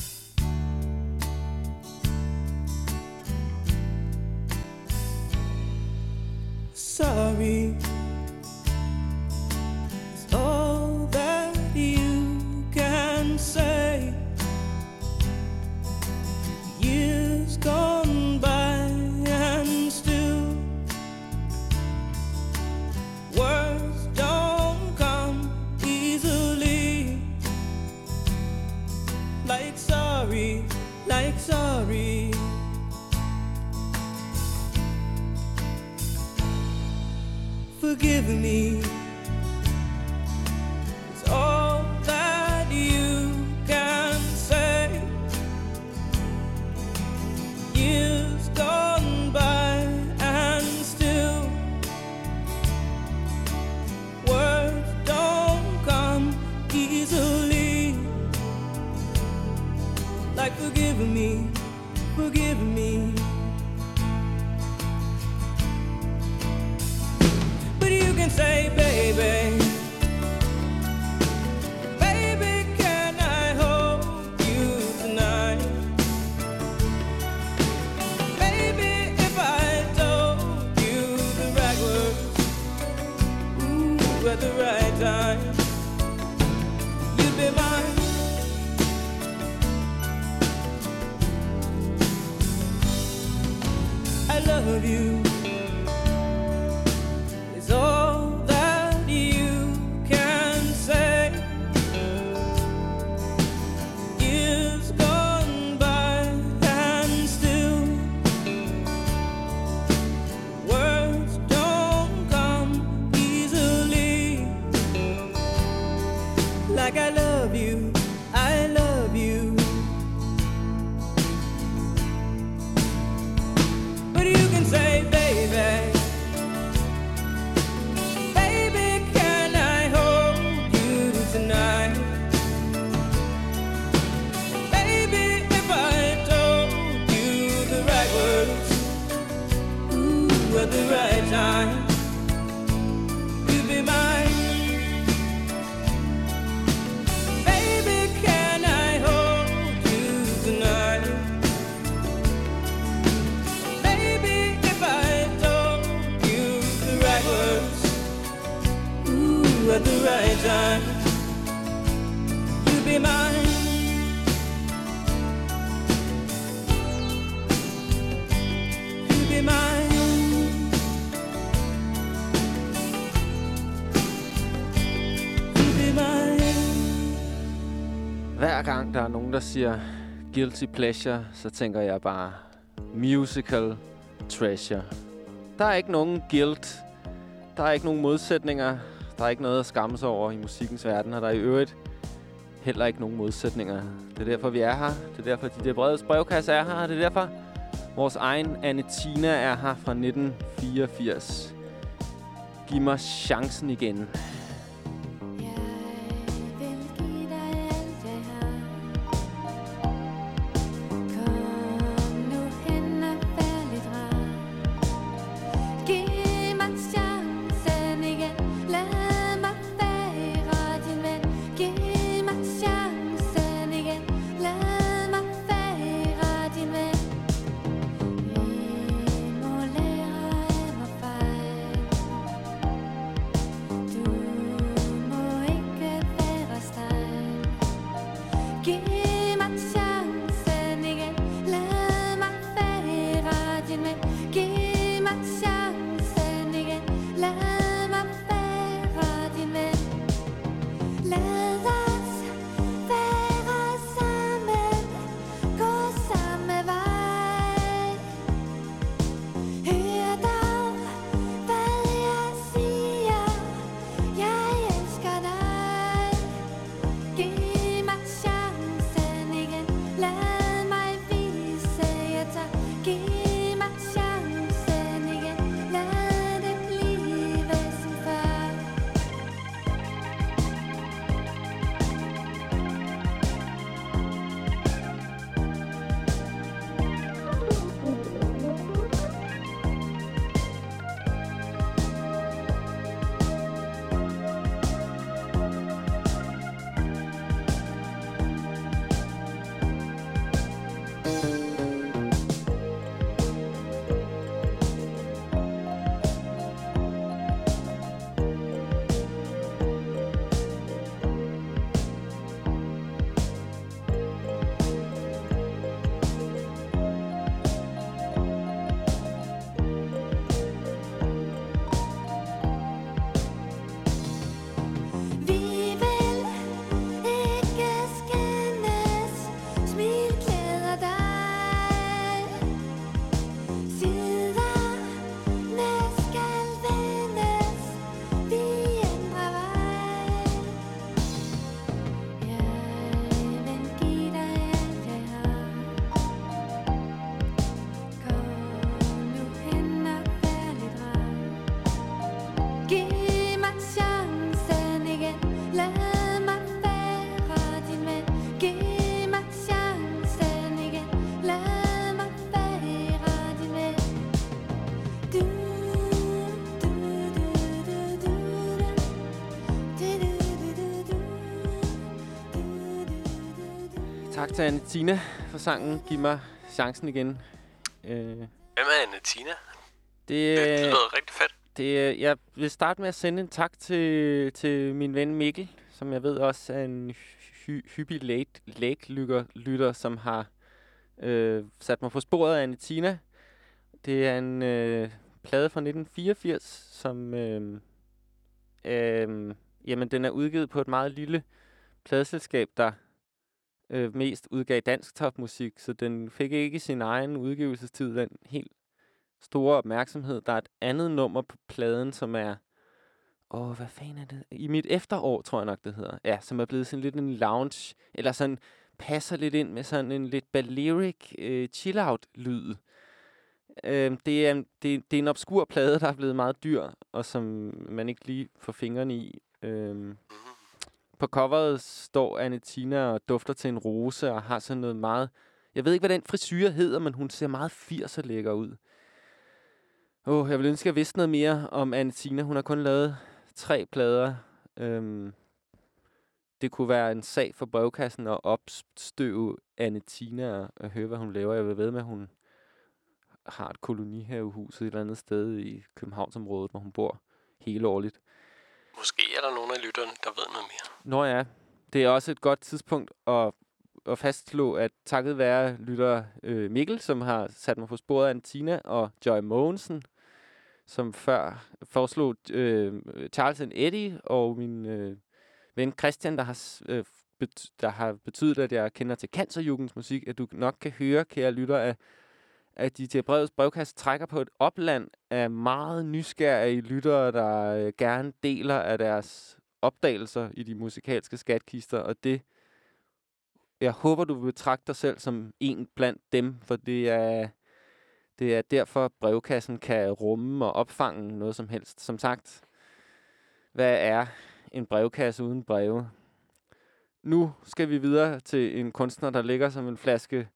I love you der siger guilty pleasure, så tænker jeg bare musical treasure. Der er ikke nogen guilt. Der er ikke nogen modsætninger. Der er ikke noget at skamme sig over i musikkens verden, og der er i øvrigt heller ikke nogen modsætninger. Det er derfor, vi er her. Det er derfor, de der brede brevkasse er her. Og det er derfor, vores egen Anne Tina er her fra 1984. Giv mig chancen igen. Tak til Anne Tina for sangen. Giv mig chancen igen. Øh, Hvem er Anne Tina? det, Det øh, lyder rigtig fedt. det, øh, jeg vil starte med at sende en tak til, til min ven Mikkel, som jeg ved også er en hy, hyppig late, late lytter, lytter, som har øh, sat mig på sporet af Anne Tina. Det er en øh, plade fra 1984, som øh, øh, jamen, den er udgivet på et meget lille pladeselskab, der øh, mest udgav dansk topmusik, så den fik ikke sin egen udgivelsestid, den helt store opmærksomhed. Der er et andet nummer på pladen, som er... Åh, hvad fanden er det? I mit efterår, tror jeg nok, det hedder. Ja, som er blevet sådan lidt en lounge, eller sådan passer lidt ind med sådan en lidt Balearic øh, chill-out-lyd. Øh, det, er, det, det er en obskur plade, der er blevet meget dyr, og som man ikke lige får fingrene i. Øh, på coveret står Anetina og dufter til en rose og har sådan noget meget... Jeg ved ikke, hvad den frisyr hedder, men hun ser meget 80'er lækker ud. Åh, oh, jeg vil ønske, at jeg vidste noget mere om Anetina. Hun har kun lavet tre plader. Øhm, det kunne være en sag for brevkassen at opstøve Anetina og, og høre, hvad hun laver. Jeg vil ved med, at hun har et kolonihavehus et eller andet sted i Københavnsområdet, hvor hun bor hele årligt. Måske er der nogen af lytterne, der ved noget mere. Nå ja, det er også et godt tidspunkt at, at fastslå, at takket være lytter øh, Mikkel, som har sat mig på sporet af Antina, og Joy Mogensen, som før foreslog øh, Charles and Eddie, og min øh, ven Christian, der har, øh, bet, der har betydet, at jeg kender til Cancerjugens musik, at du nok kan høre, kære lytter, at, at de til brevets brevkast trækker på et opland af meget nysgerrige lyttere, der øh, gerne deler af deres opdagelser i de musikalske skatkister, og det, jeg håber, du vil betragte dig selv som en blandt dem, for det er, det er derfor, brevkassen kan rumme og opfange noget som helst. Som sagt, hvad er en brevkasse uden breve? Nu skal vi videre til en kunstner, der ligger som en flaske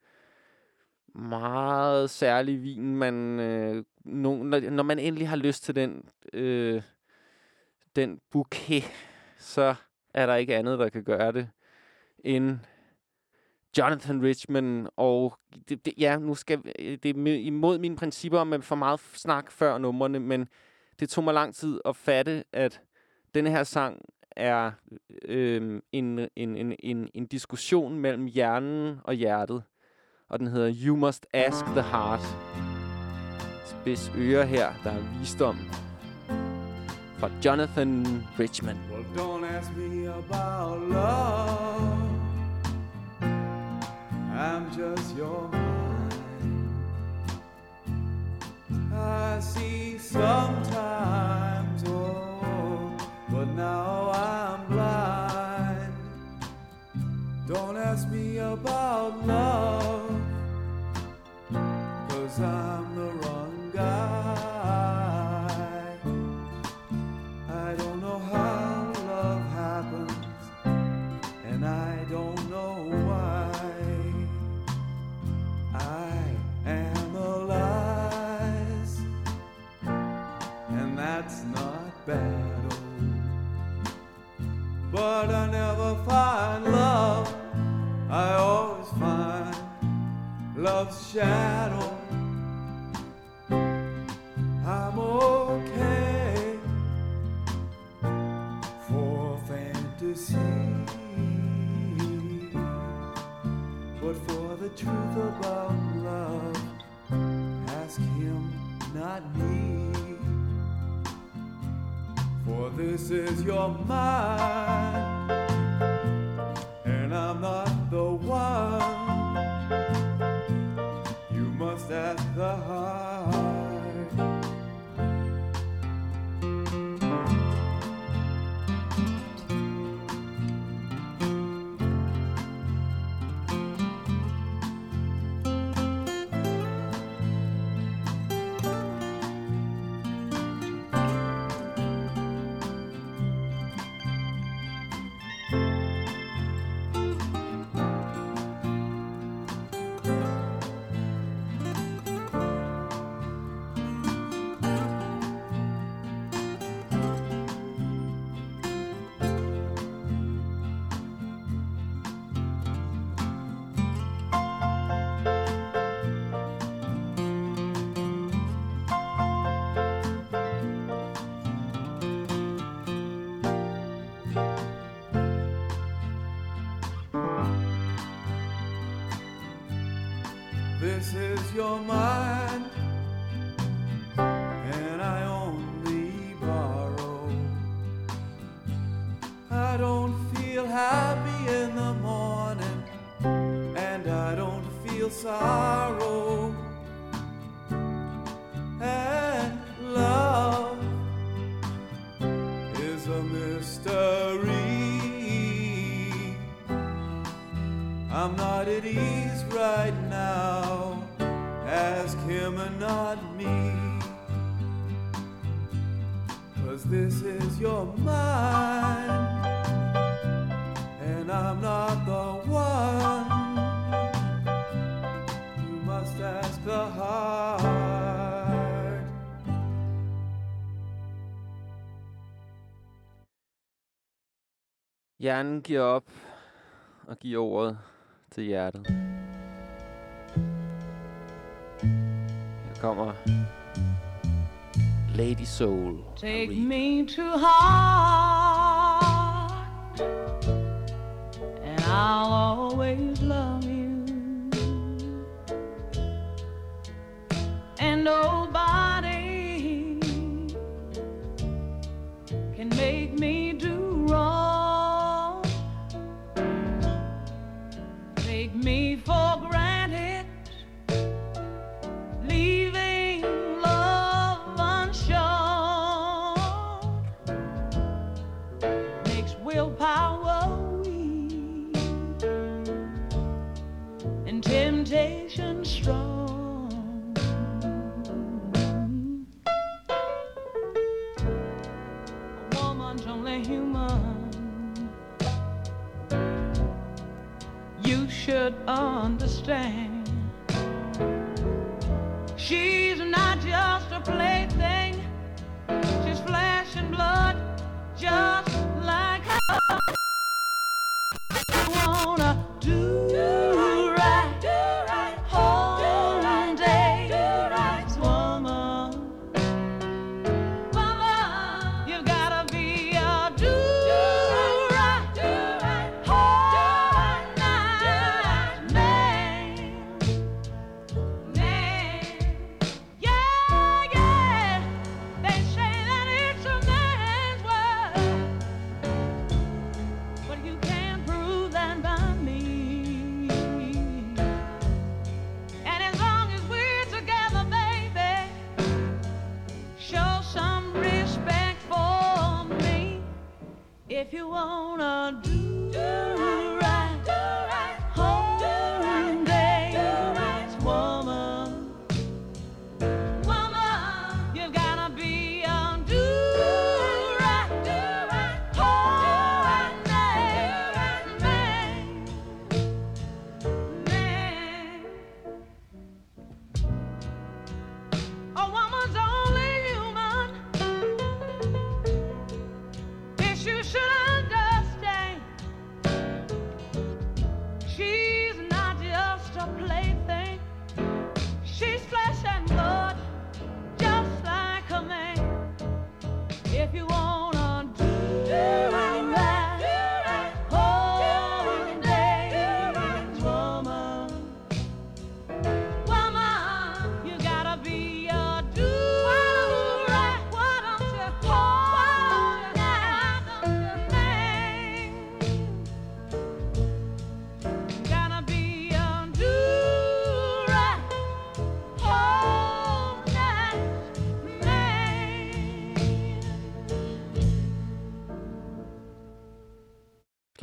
meget særlig vin, man, øh, no, når, når man endelig har lyst til den, øh, den bouquet, så er der ikke andet, der kan gøre det, end Jonathan Richman. Og det, det, ja, nu skal det er imod mine principper om at for meget snak før numrene, men det tog mig lang tid at fatte, at denne her sang er øh, en, en, en, en, en diskussion mellem hjernen og hjertet. Og den hedder You Must Ask the Heart. Spids ører her, der er visdom. Fra Jonathan Richman. Well, don't ask me about love. I'm just your mind. I see sometimes, oh, but now I'm blind. Don't ask me about love, I'm the wrong guy. I don't know how love happens, and I don't know why. I analyze, and that's not bad. But I never find love, I always find love's shadow. The truth about love, ask him, not me. For this is your mind, and I'm not the one. You must ask the heart. hjernen giver op og giver ordet til hjertet. Her kommer Lady Soul. Take me to heart and I'll always love you. And nobody can make me do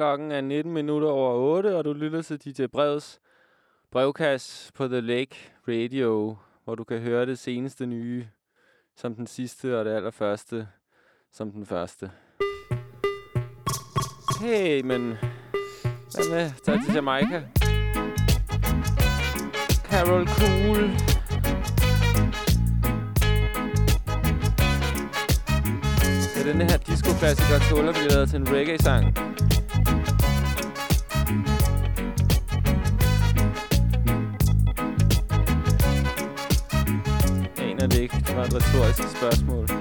Klokken er 19 minutter over 8, og du lytter til DJ Breds brevkast på The Lake Radio, hvor du kan høre det seneste nye som den sidste, og det allerførste som den første. Hey, men hvad med? Tag til Jamaica. Carol Cool. Ja, den her disco-klassiker Cola bliver lavet til en reggae-sang. eller ikke? Det var et retorisk spørgsmål.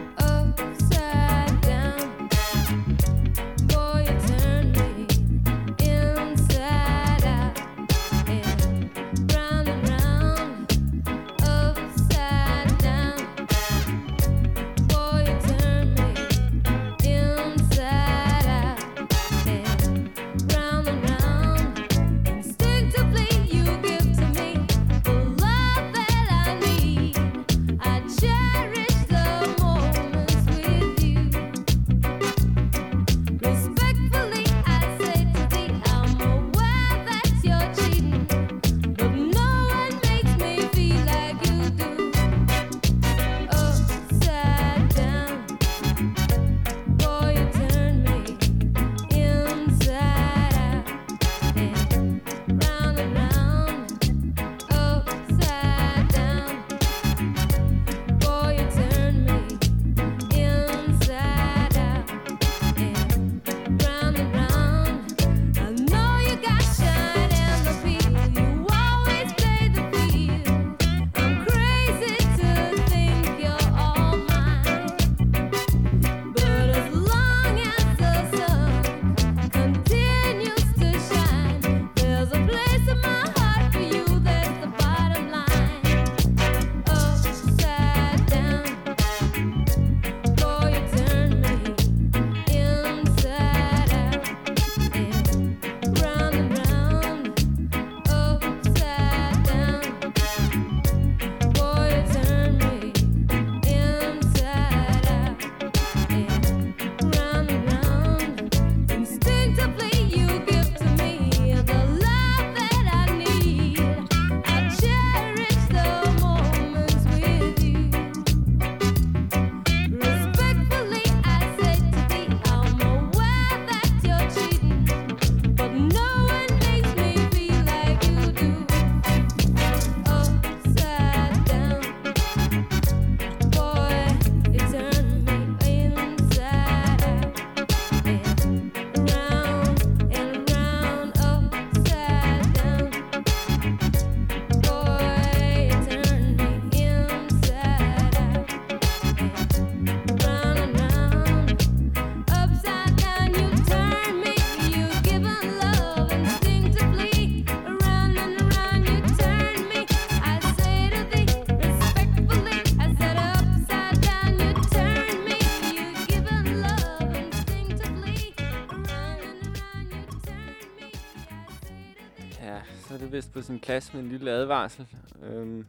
På sin plads med en lille advarsel. Øhm,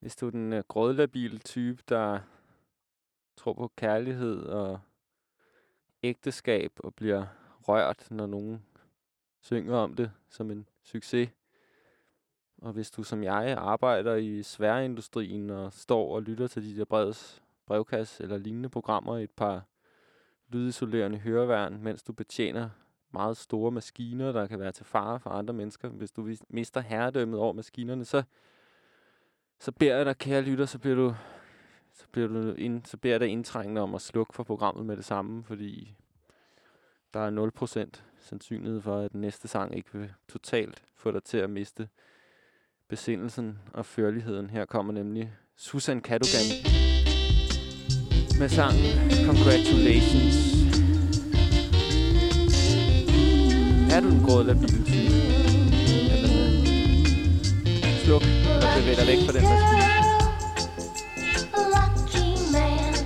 hvis du er den øh, grådlabile type, der tror på kærlighed og ægteskab og bliver rørt, når nogen synger om det som en succes. Og hvis du som jeg arbejder i sværindustrien og står og lytter til de der brevs brevkasse eller lignende programmer i et par lydisolerende høreværn, mens du betjener meget store maskiner, der kan være til fare for andre mennesker. Hvis du mister herredømmet over maskinerne, så, så beder jeg dig, kære lytter, så bliver du, så bliver du ind, så beder jeg dig indtrængende om at slukke for programmet med det samme, fordi der er 0% sandsynlighed for, at den næste sang ikke vil totalt få dig til at miste besindelsen og førligheden. Her kommer nemlig Susan Cadogan med sangen Congratulations. Er du en grådlabil type? Jamen, øh, sluk og bevæg dig væk fra den maskine. lucky man.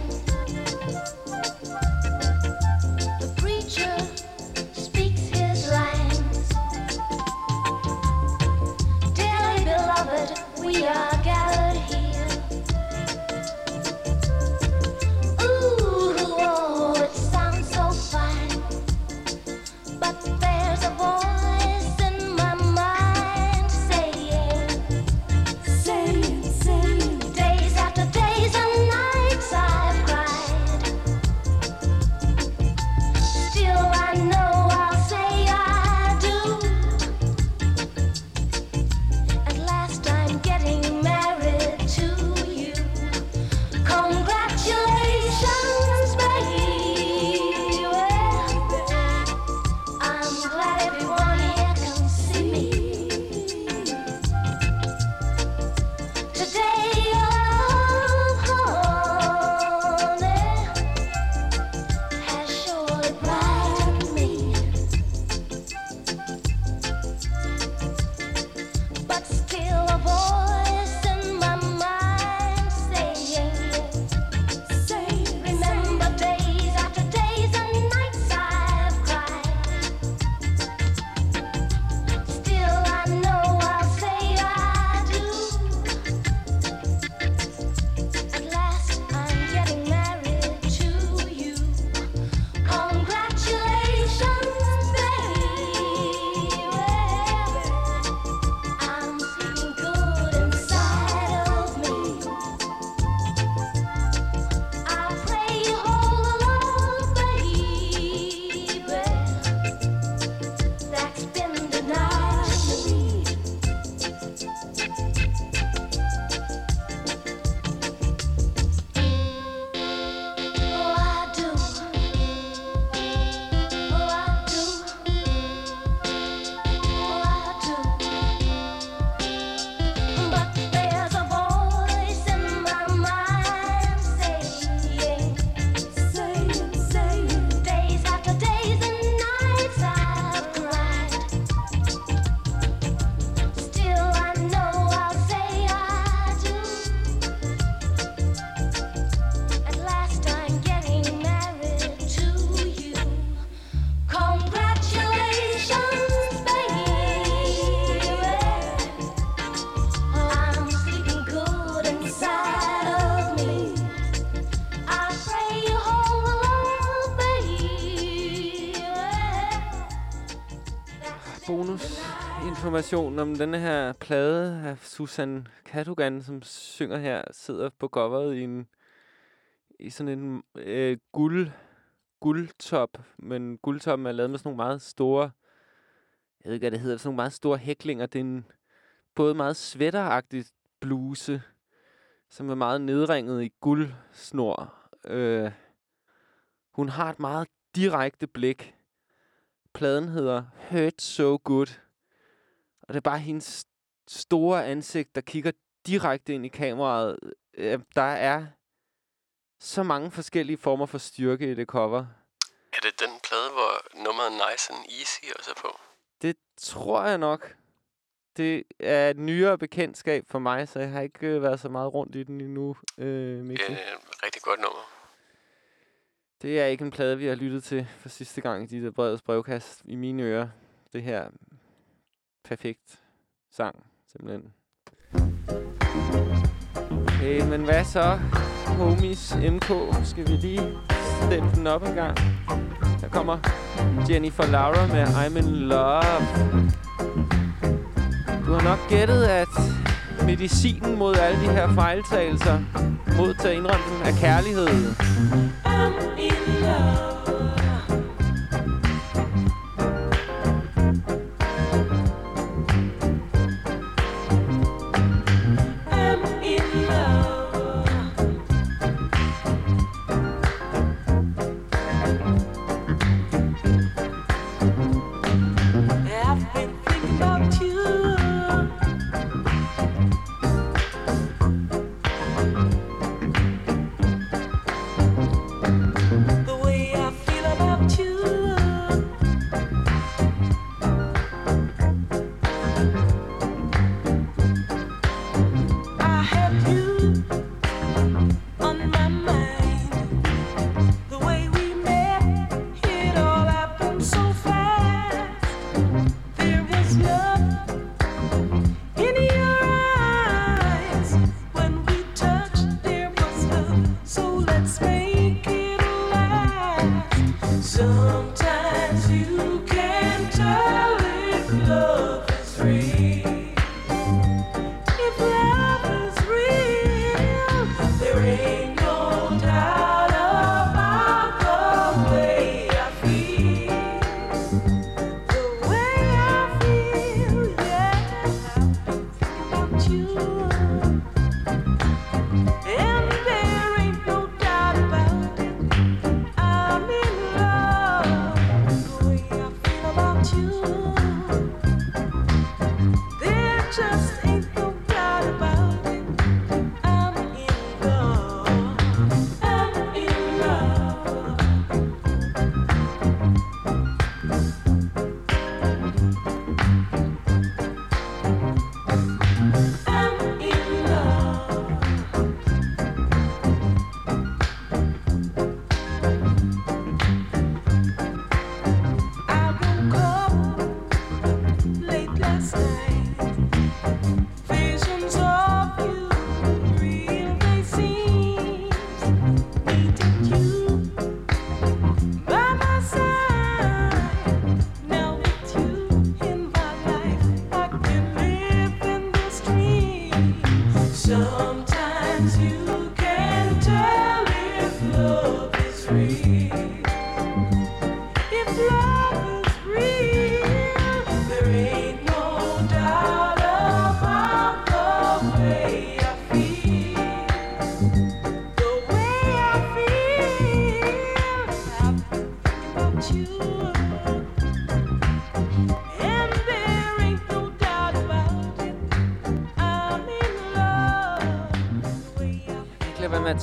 Information om denne her plade af Susan Cadogan, som synger her, sidder på coveret i en i sådan en øh, guld guldtop, men guldtoppen er lavet med sådan nogle meget store, jeg ved ikke, hvad det hedder, sådan nogle meget store hæklinger. Det er en både meget sweateragtig bluse, som er meget nedringet i guldsnor. Øh, hun har et meget direkte blik. Pladen hedder Hurt So Good. Og det er bare hendes store ansigt, der kigger direkte ind i kameraet. Øh, Der er så mange forskellige former for styrke i det cover. Er det den plade, hvor nummeret Nice and Easy også er på? Det tror jeg nok. Det er et nyere bekendtskab for mig, så jeg har ikke øh, været så meget rundt i den endnu, øh, Mixi. Det er et rigtig godt nummer. Det er ikke en plade, vi har lyttet til for sidste gang i de brevets brevkast i mine ører. Det her perfekt sang, simpelthen. Okay, men hvad så? Homies MK, skal vi lige stemme den op en gang? Der kommer Jennifer Laura med I'm in Love. Du har nok gættet, at medicinen mod alle de her fejltagelser, mod til at indrømme dem, er kærlighed. I'm in love.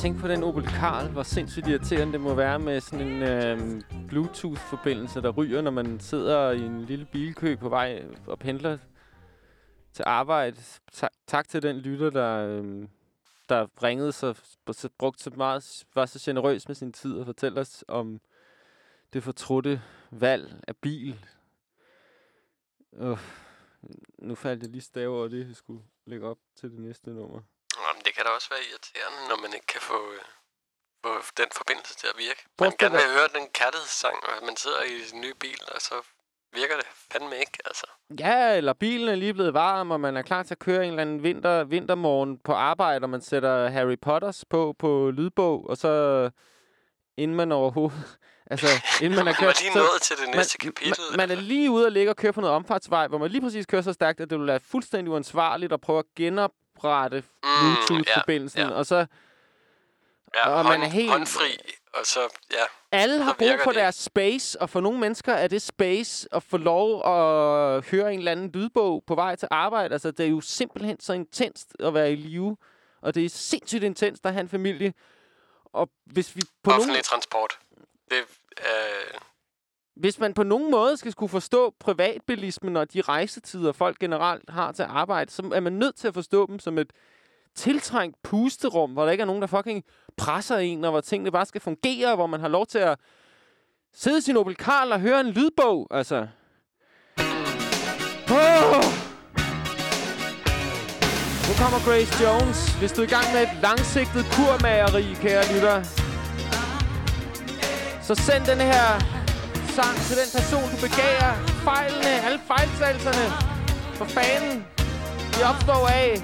Tænke på den Opel Karl, hvor sindssygt irriterende det må være med sådan en øh, Bluetooth-forbindelse, der ryger, når man sidder i en lille bilkø på vej og pendler til arbejde. Ta- tak til den lytter, der, øh, der ringede så, så så meget, var så generøs med sin tid og fortælle os om det fortrudte valg af bil. Uh, nu faldt jeg lige stave over det, jeg skulle lægge op til det næste nummer. Jamen, det kan da også være irriterende, når man ikke kan få, øh, få den forbindelse til at virke. Man at gerne vil høre den kærlighedssang, og man sidder i sin nye bil, og så virker det fandme ikke, altså. Ja, eller bilen er lige blevet varm, og man er klar til at køre en eller anden vinter, vintermorgen på arbejde, og man sætter Harry Potters på på lydbog, og så inden man overhovedet... Altså, inden man er Man er kørt... lige så- nået til det man, næste kapitel, Man, man er lige ude og ligge og køre på noget omfartsvej, hvor man lige præcis kører så stærkt, at det vil være fuldstændig uansvarligt at prøve at genoprette Bluetooth-forbindelsen, Mm, ja, ja. og så... Ja, og hånd, man er helt... håndfri, og så, ja. Alle har brug for det deres space, og for nogle mennesker er det space at få lov at høre en eller anden lydbog på vej til arbejde. Altså, det er jo simpelthen så intenst at være i live, og det er sindssygt intenst at have en familie. Og hvis vi på Offentlig nogen, transport. Det er hvis man på nogen måde skal skulle forstå privatbilismen og de rejsetider, folk generelt har til arbejde, så er man nødt til at forstå dem som et tiltrængt pusterum, hvor der ikke er nogen, der fucking presser en, og hvor tingene bare skal fungere, hvor man har lov til at sidde i sin Opel Karl og høre en lydbog, altså. Oh! Nu kommer Grace Jones. Hvis du er i gang med et langsigtet kurmageri, kære lytter, så send den her sang til den person, du begærer. Fejlene, alle fejltagelserne. For fanden. De opstår af,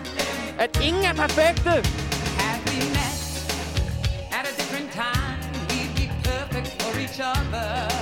at ingen er perfekte. Happiness at a different time. We'd be perfect for each other.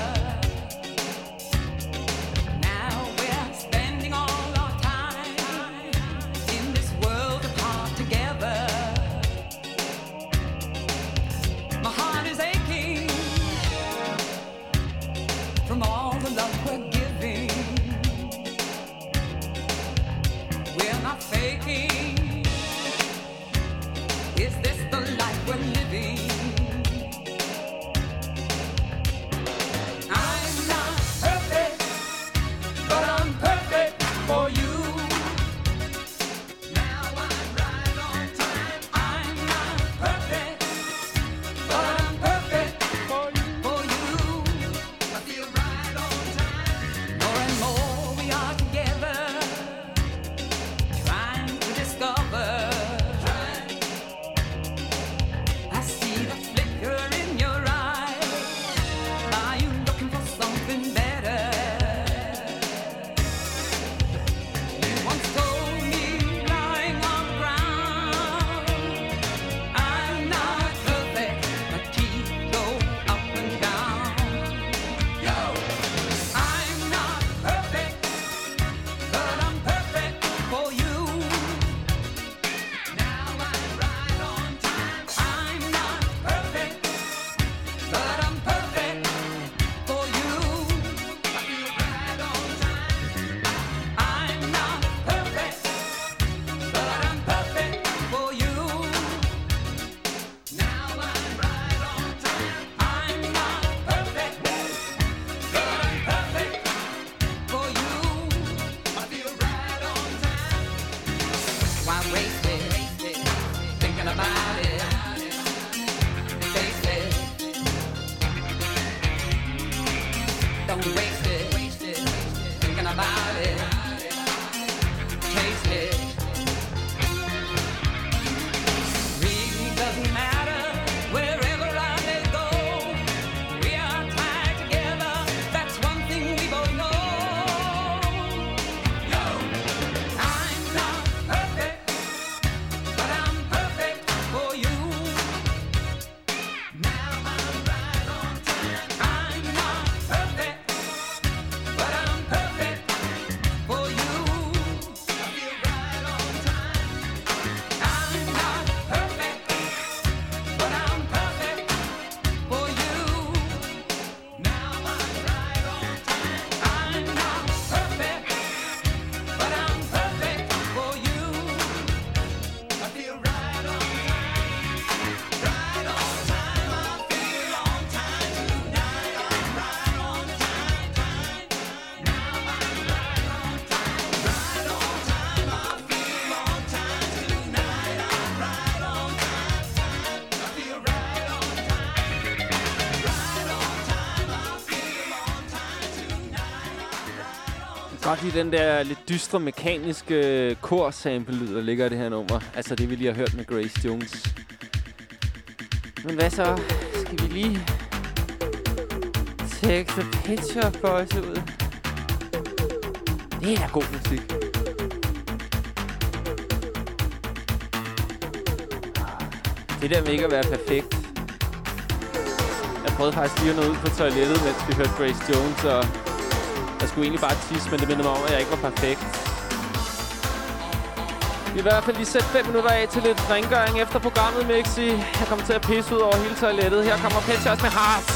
godt lide den der lidt dystre mekaniske øh, kor-sample-lyd, der ligger i det her nummer. Altså det, vi lige har hørt med Grace Jones. Men hvad så? Skal vi lige take the picture for os ud? Det er da god musik. Det der med ikke at være perfekt. Jeg prøvede faktisk lige at nå ud på toilettet, mens vi hørte Grace Jones og skulle egentlig bare tisse, men det minder mig om, at jeg ikke var perfekt. I hvert fald lige sætte 5 minutter af til lidt rengøring efter programmet, Mixi. Jeg kommer til at pisse ud over hele toilettet. Her kommer Petjos med Hearts.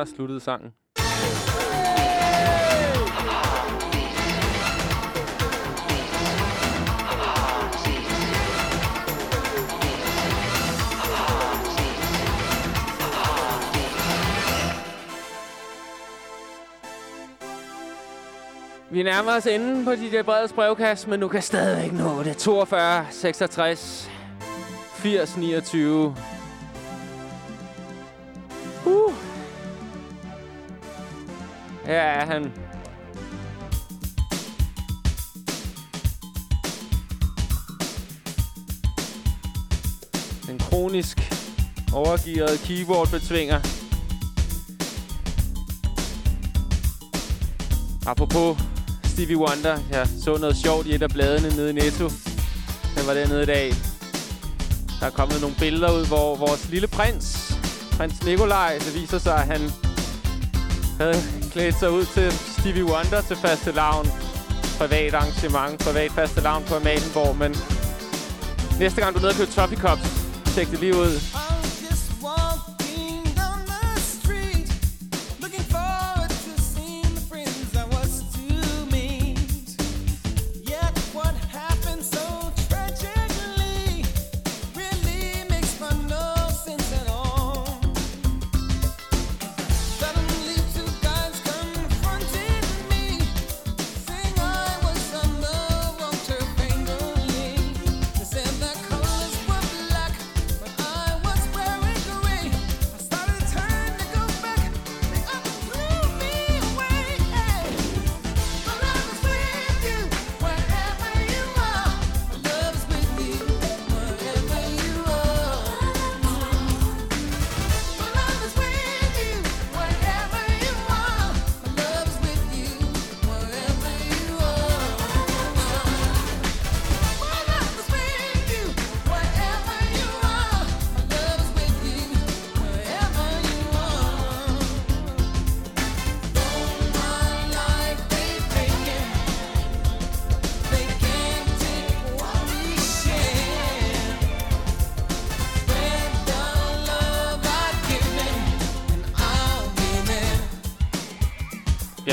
Der sluttede sangen. Vi nærmer os enden på DJ breds brevkast, men du kan stadigvæk nå det. 42, 66, 80, 29. overgearede keyboard-betvinger. Apropos Stevie Wonder. Jeg så noget sjovt i et af bladene nede i Netto. Den var dernede i dag. Der er kommet nogle billeder ud, hvor vores lille prins, prins Nikolaj, det viser sig, at han havde klædt sig ud til Stevie Wonder til faste lavn. Privat arrangement, privat faste lavn på Amalienborg, men næste gang du er nede og køber Toffee Cups, tjek det lige ud.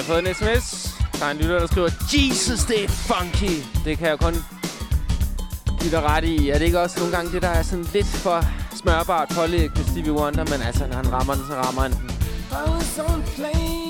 fået en sms. Der er en lytter, der skriver, Jesus, det er funky. Det kan jeg kun give dig ret i. Er det ikke også nogle gange det, der er sådan lidt for smørbart pålæg til Stevie Wonder? Men altså, når han rammer den, så rammer han den. I was on plane.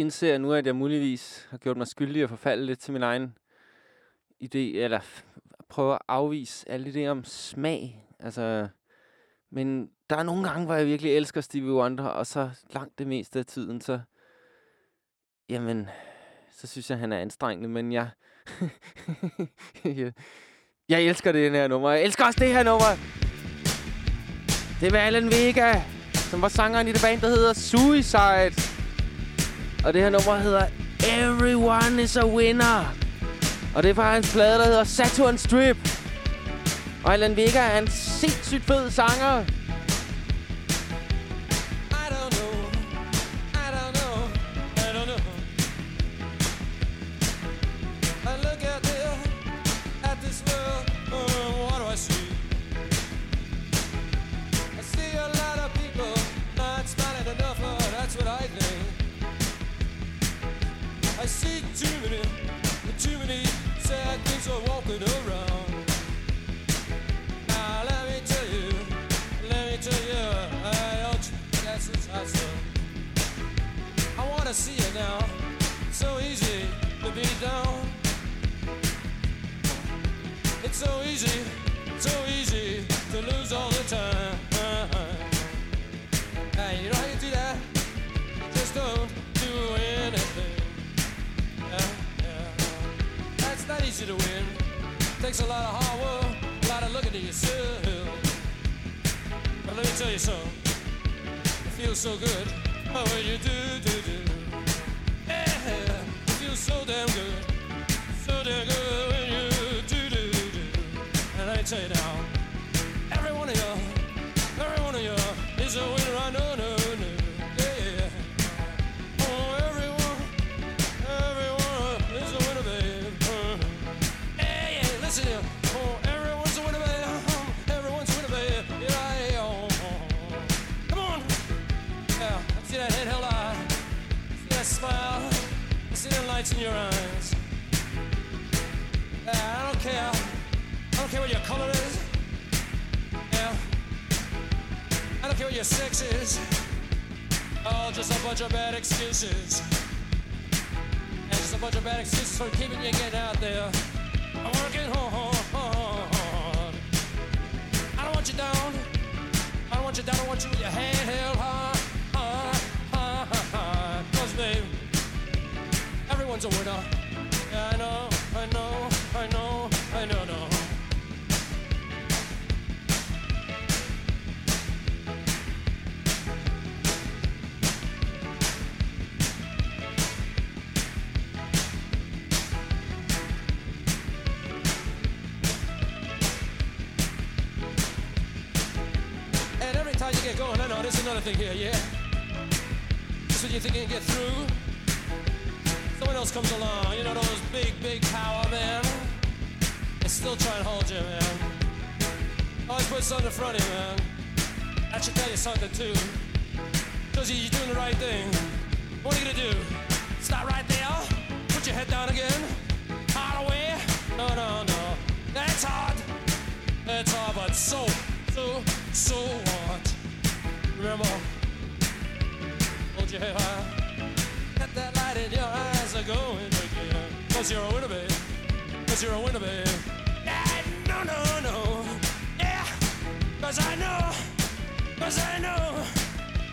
Jeg indser nu, at jeg muligvis har gjort mig skyldig at forfalde lidt til min egen idé, eller prøve at afvise alle idéer om smag. Altså, men der er nogle gange, hvor jeg virkelig elsker Stevie Wonder, og så langt det meste af tiden, så, jamen, så synes jeg, han er anstrengende, men jeg, jeg, jeg elsker det her nummer. Jeg elsker også det her nummer. Det er Alan Vega, som var sangeren i det band, der hedder Suicide. Og det her nummer hedder Everyone is a Winner. Og det er fra hans plade, der hedder Saturn Strip. Og Alan Vega er en sindssygt fed sanger. Things walking around. Now let me tell you, let me tell you, I wanna see it now. So easy to be down. It's so easy, so easy to lose all the time. Easy to win. Takes a lot of hard work, a lot of looking at yourself. But let me tell you something. It feels so good oh, when you do, do, do. Yeah, it feels so damn good. So damn good when you do, do, do. And me tell you now, don't care. I don't care what your color is. Yeah. I don't care what your sex is. Oh, just a bunch of bad excuses. And just a bunch of bad excuses for keeping you getting out there. I'm working hard. I don't want you down. I don't want you down. I want you with your head held high. Cause, babe, everyone's a winner. Yeah, I know, there's here, yeah. Just when you think you can get through, someone else comes along. You know those big, big power men. They still try and hold you, man. Always put something in front of you, man. That should tell you something too. Shows you you're doing the right thing. What are you gonna do? Stop right there. Put your head down again. Hard away. No, no, no. That's hard. That's hard, but so, so, so what? Remember, hold your head high. Let that light in your eyes are going again. Cause you're a winner, babe. Cause you're a winner, babe. Yeah, no, no, no. Yeah, cause I know. Cause I know.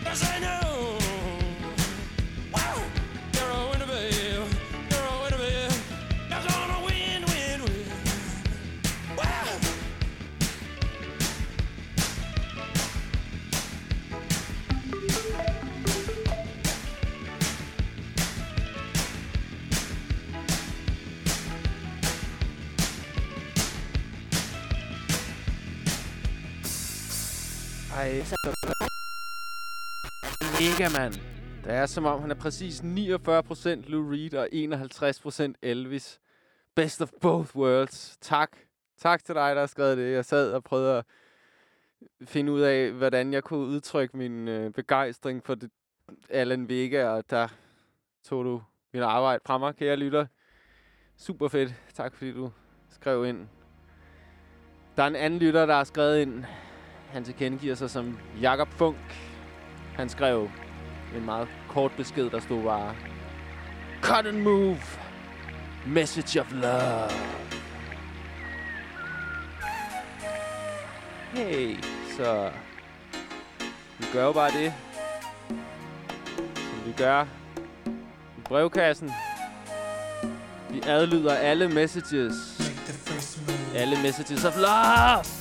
Cause I know. Wow, Øh, mega, mand. Det er som om, han er præcis 49% Lou Reed og 51% Elvis. Best of both worlds. Tak. Tak til dig, der har skrevet det. Jeg sad og prøvede at finde ud af, hvordan jeg kunne udtrykke min øh, begejstring for det, Alan Vega, og der tog du mit arbejde fra mig, kære lytter. Super fedt. Tak fordi du skrev ind. Der er en anden lytter, der har skrevet ind. Han tilkendegiver sig som Jakob Funk. Han skrev en meget kort besked, der stod bare... Cut and move! Message of love! Hey, så... Vi gør jo bare det, som vi gør i brevkassen. Vi adlyder alle messages. Alle messages of love!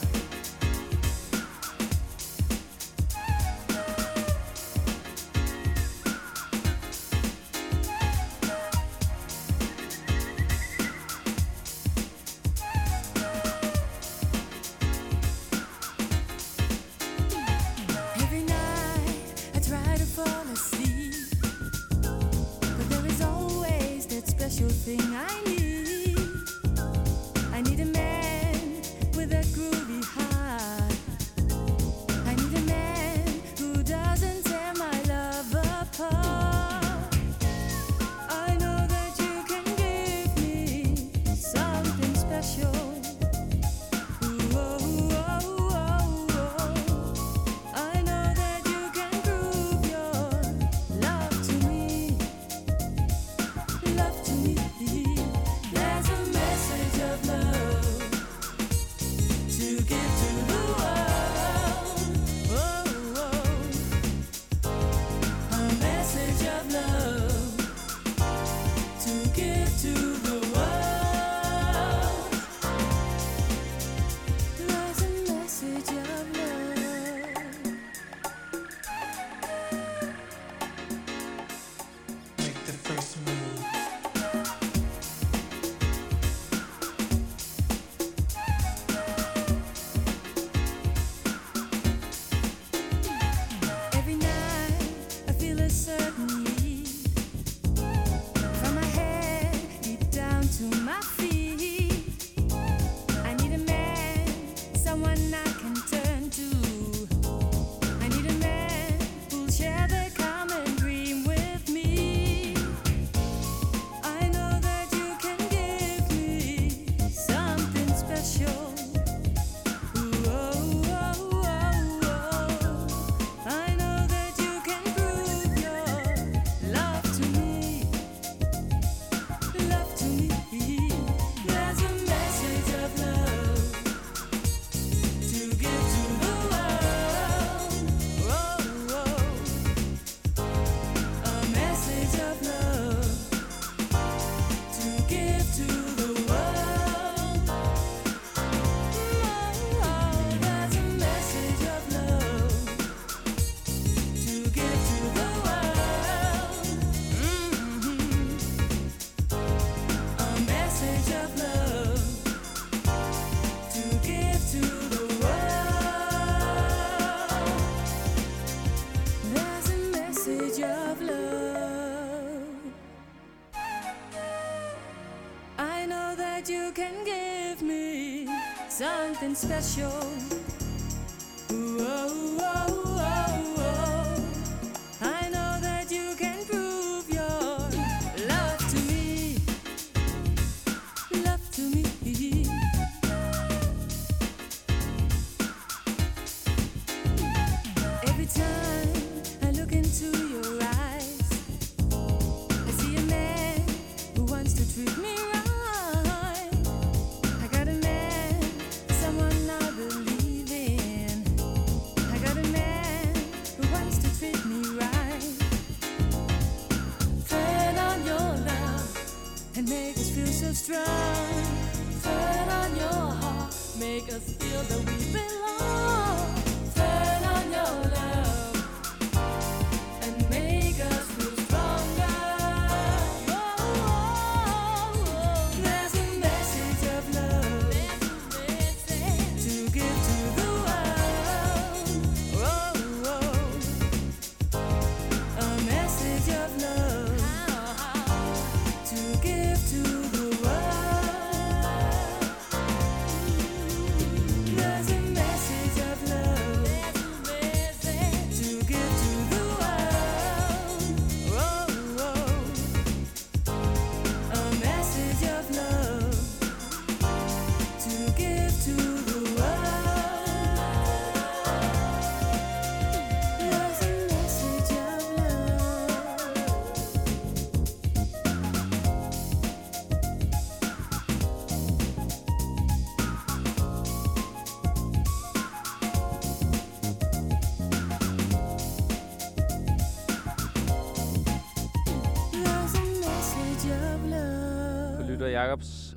special.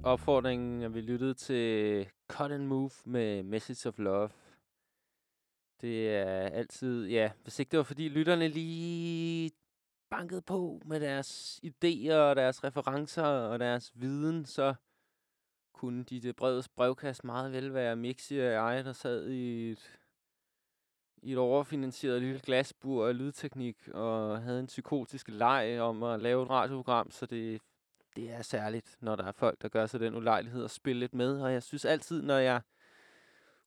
Opfordringen, at vi lyttede til Cut and Move med Message of Love. Det er altid, ja, hvis ikke det var fordi lytterne lige bankede på med deres idéer og deres referencer og deres viden, så kunne de det brevets brevkast meget vel være Mixi og jeg, der sad i et, i et overfinansieret lille glasbur af lydteknik og havde en psykotisk leg om at lave et radioprogram, så det, det er særligt, når der er folk, der gør sig den ulejlighed at spille lidt med. Og jeg synes altid, når jeg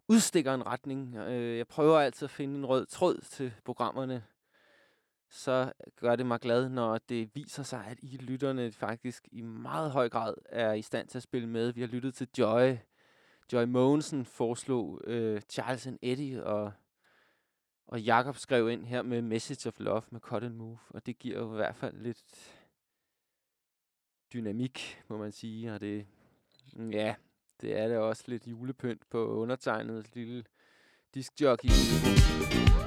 udstikker en retning, øh, jeg prøver altid at finde en rød tråd til programmerne, så gør det mig glad, når det viser sig, at I lytterne faktisk i meget høj grad er i stand til at spille med. Vi har lyttet til Joy. Joy Mogensen foreslog øh, Charles and Eddie, og, og Jakob skrev ind her med Message of Love med Cut and Move. Og det giver jo i hvert fald lidt dynamik, må man sige. Og det, mm, ja, det er det også lidt julepynt på undertegnet lille diskjockey.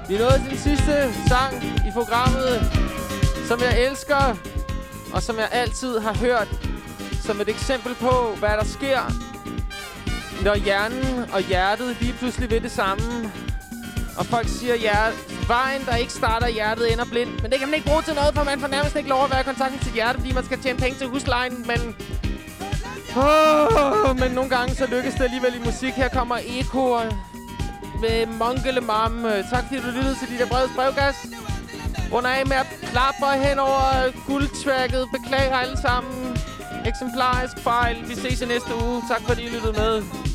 Vi er nået til den sidste sang i programmet, som jeg elsker, og som jeg altid har hørt som et eksempel på, hvad der sker, når hjernen og hjertet lige pludselig ved det samme. Og folk siger, at vejen, der ikke starter hjertet, ender blind. Men det kan man ikke bruge til noget, for man får nærmest ikke lov at være i kontakt med sit hjerte, fordi man skal tjene penge til huslejen. Men, oh, men nogle gange så lykkes det alligevel i musik. Her kommer Eko med Mongele Mam. Tak fordi du lyttede til de der brevets brevgas. Runder af med at klappe hen over guldtracket. Beklager alle sammen. Eksemplarisk fejl. Vi ses i næste uge. Tak fordi I lyttede med.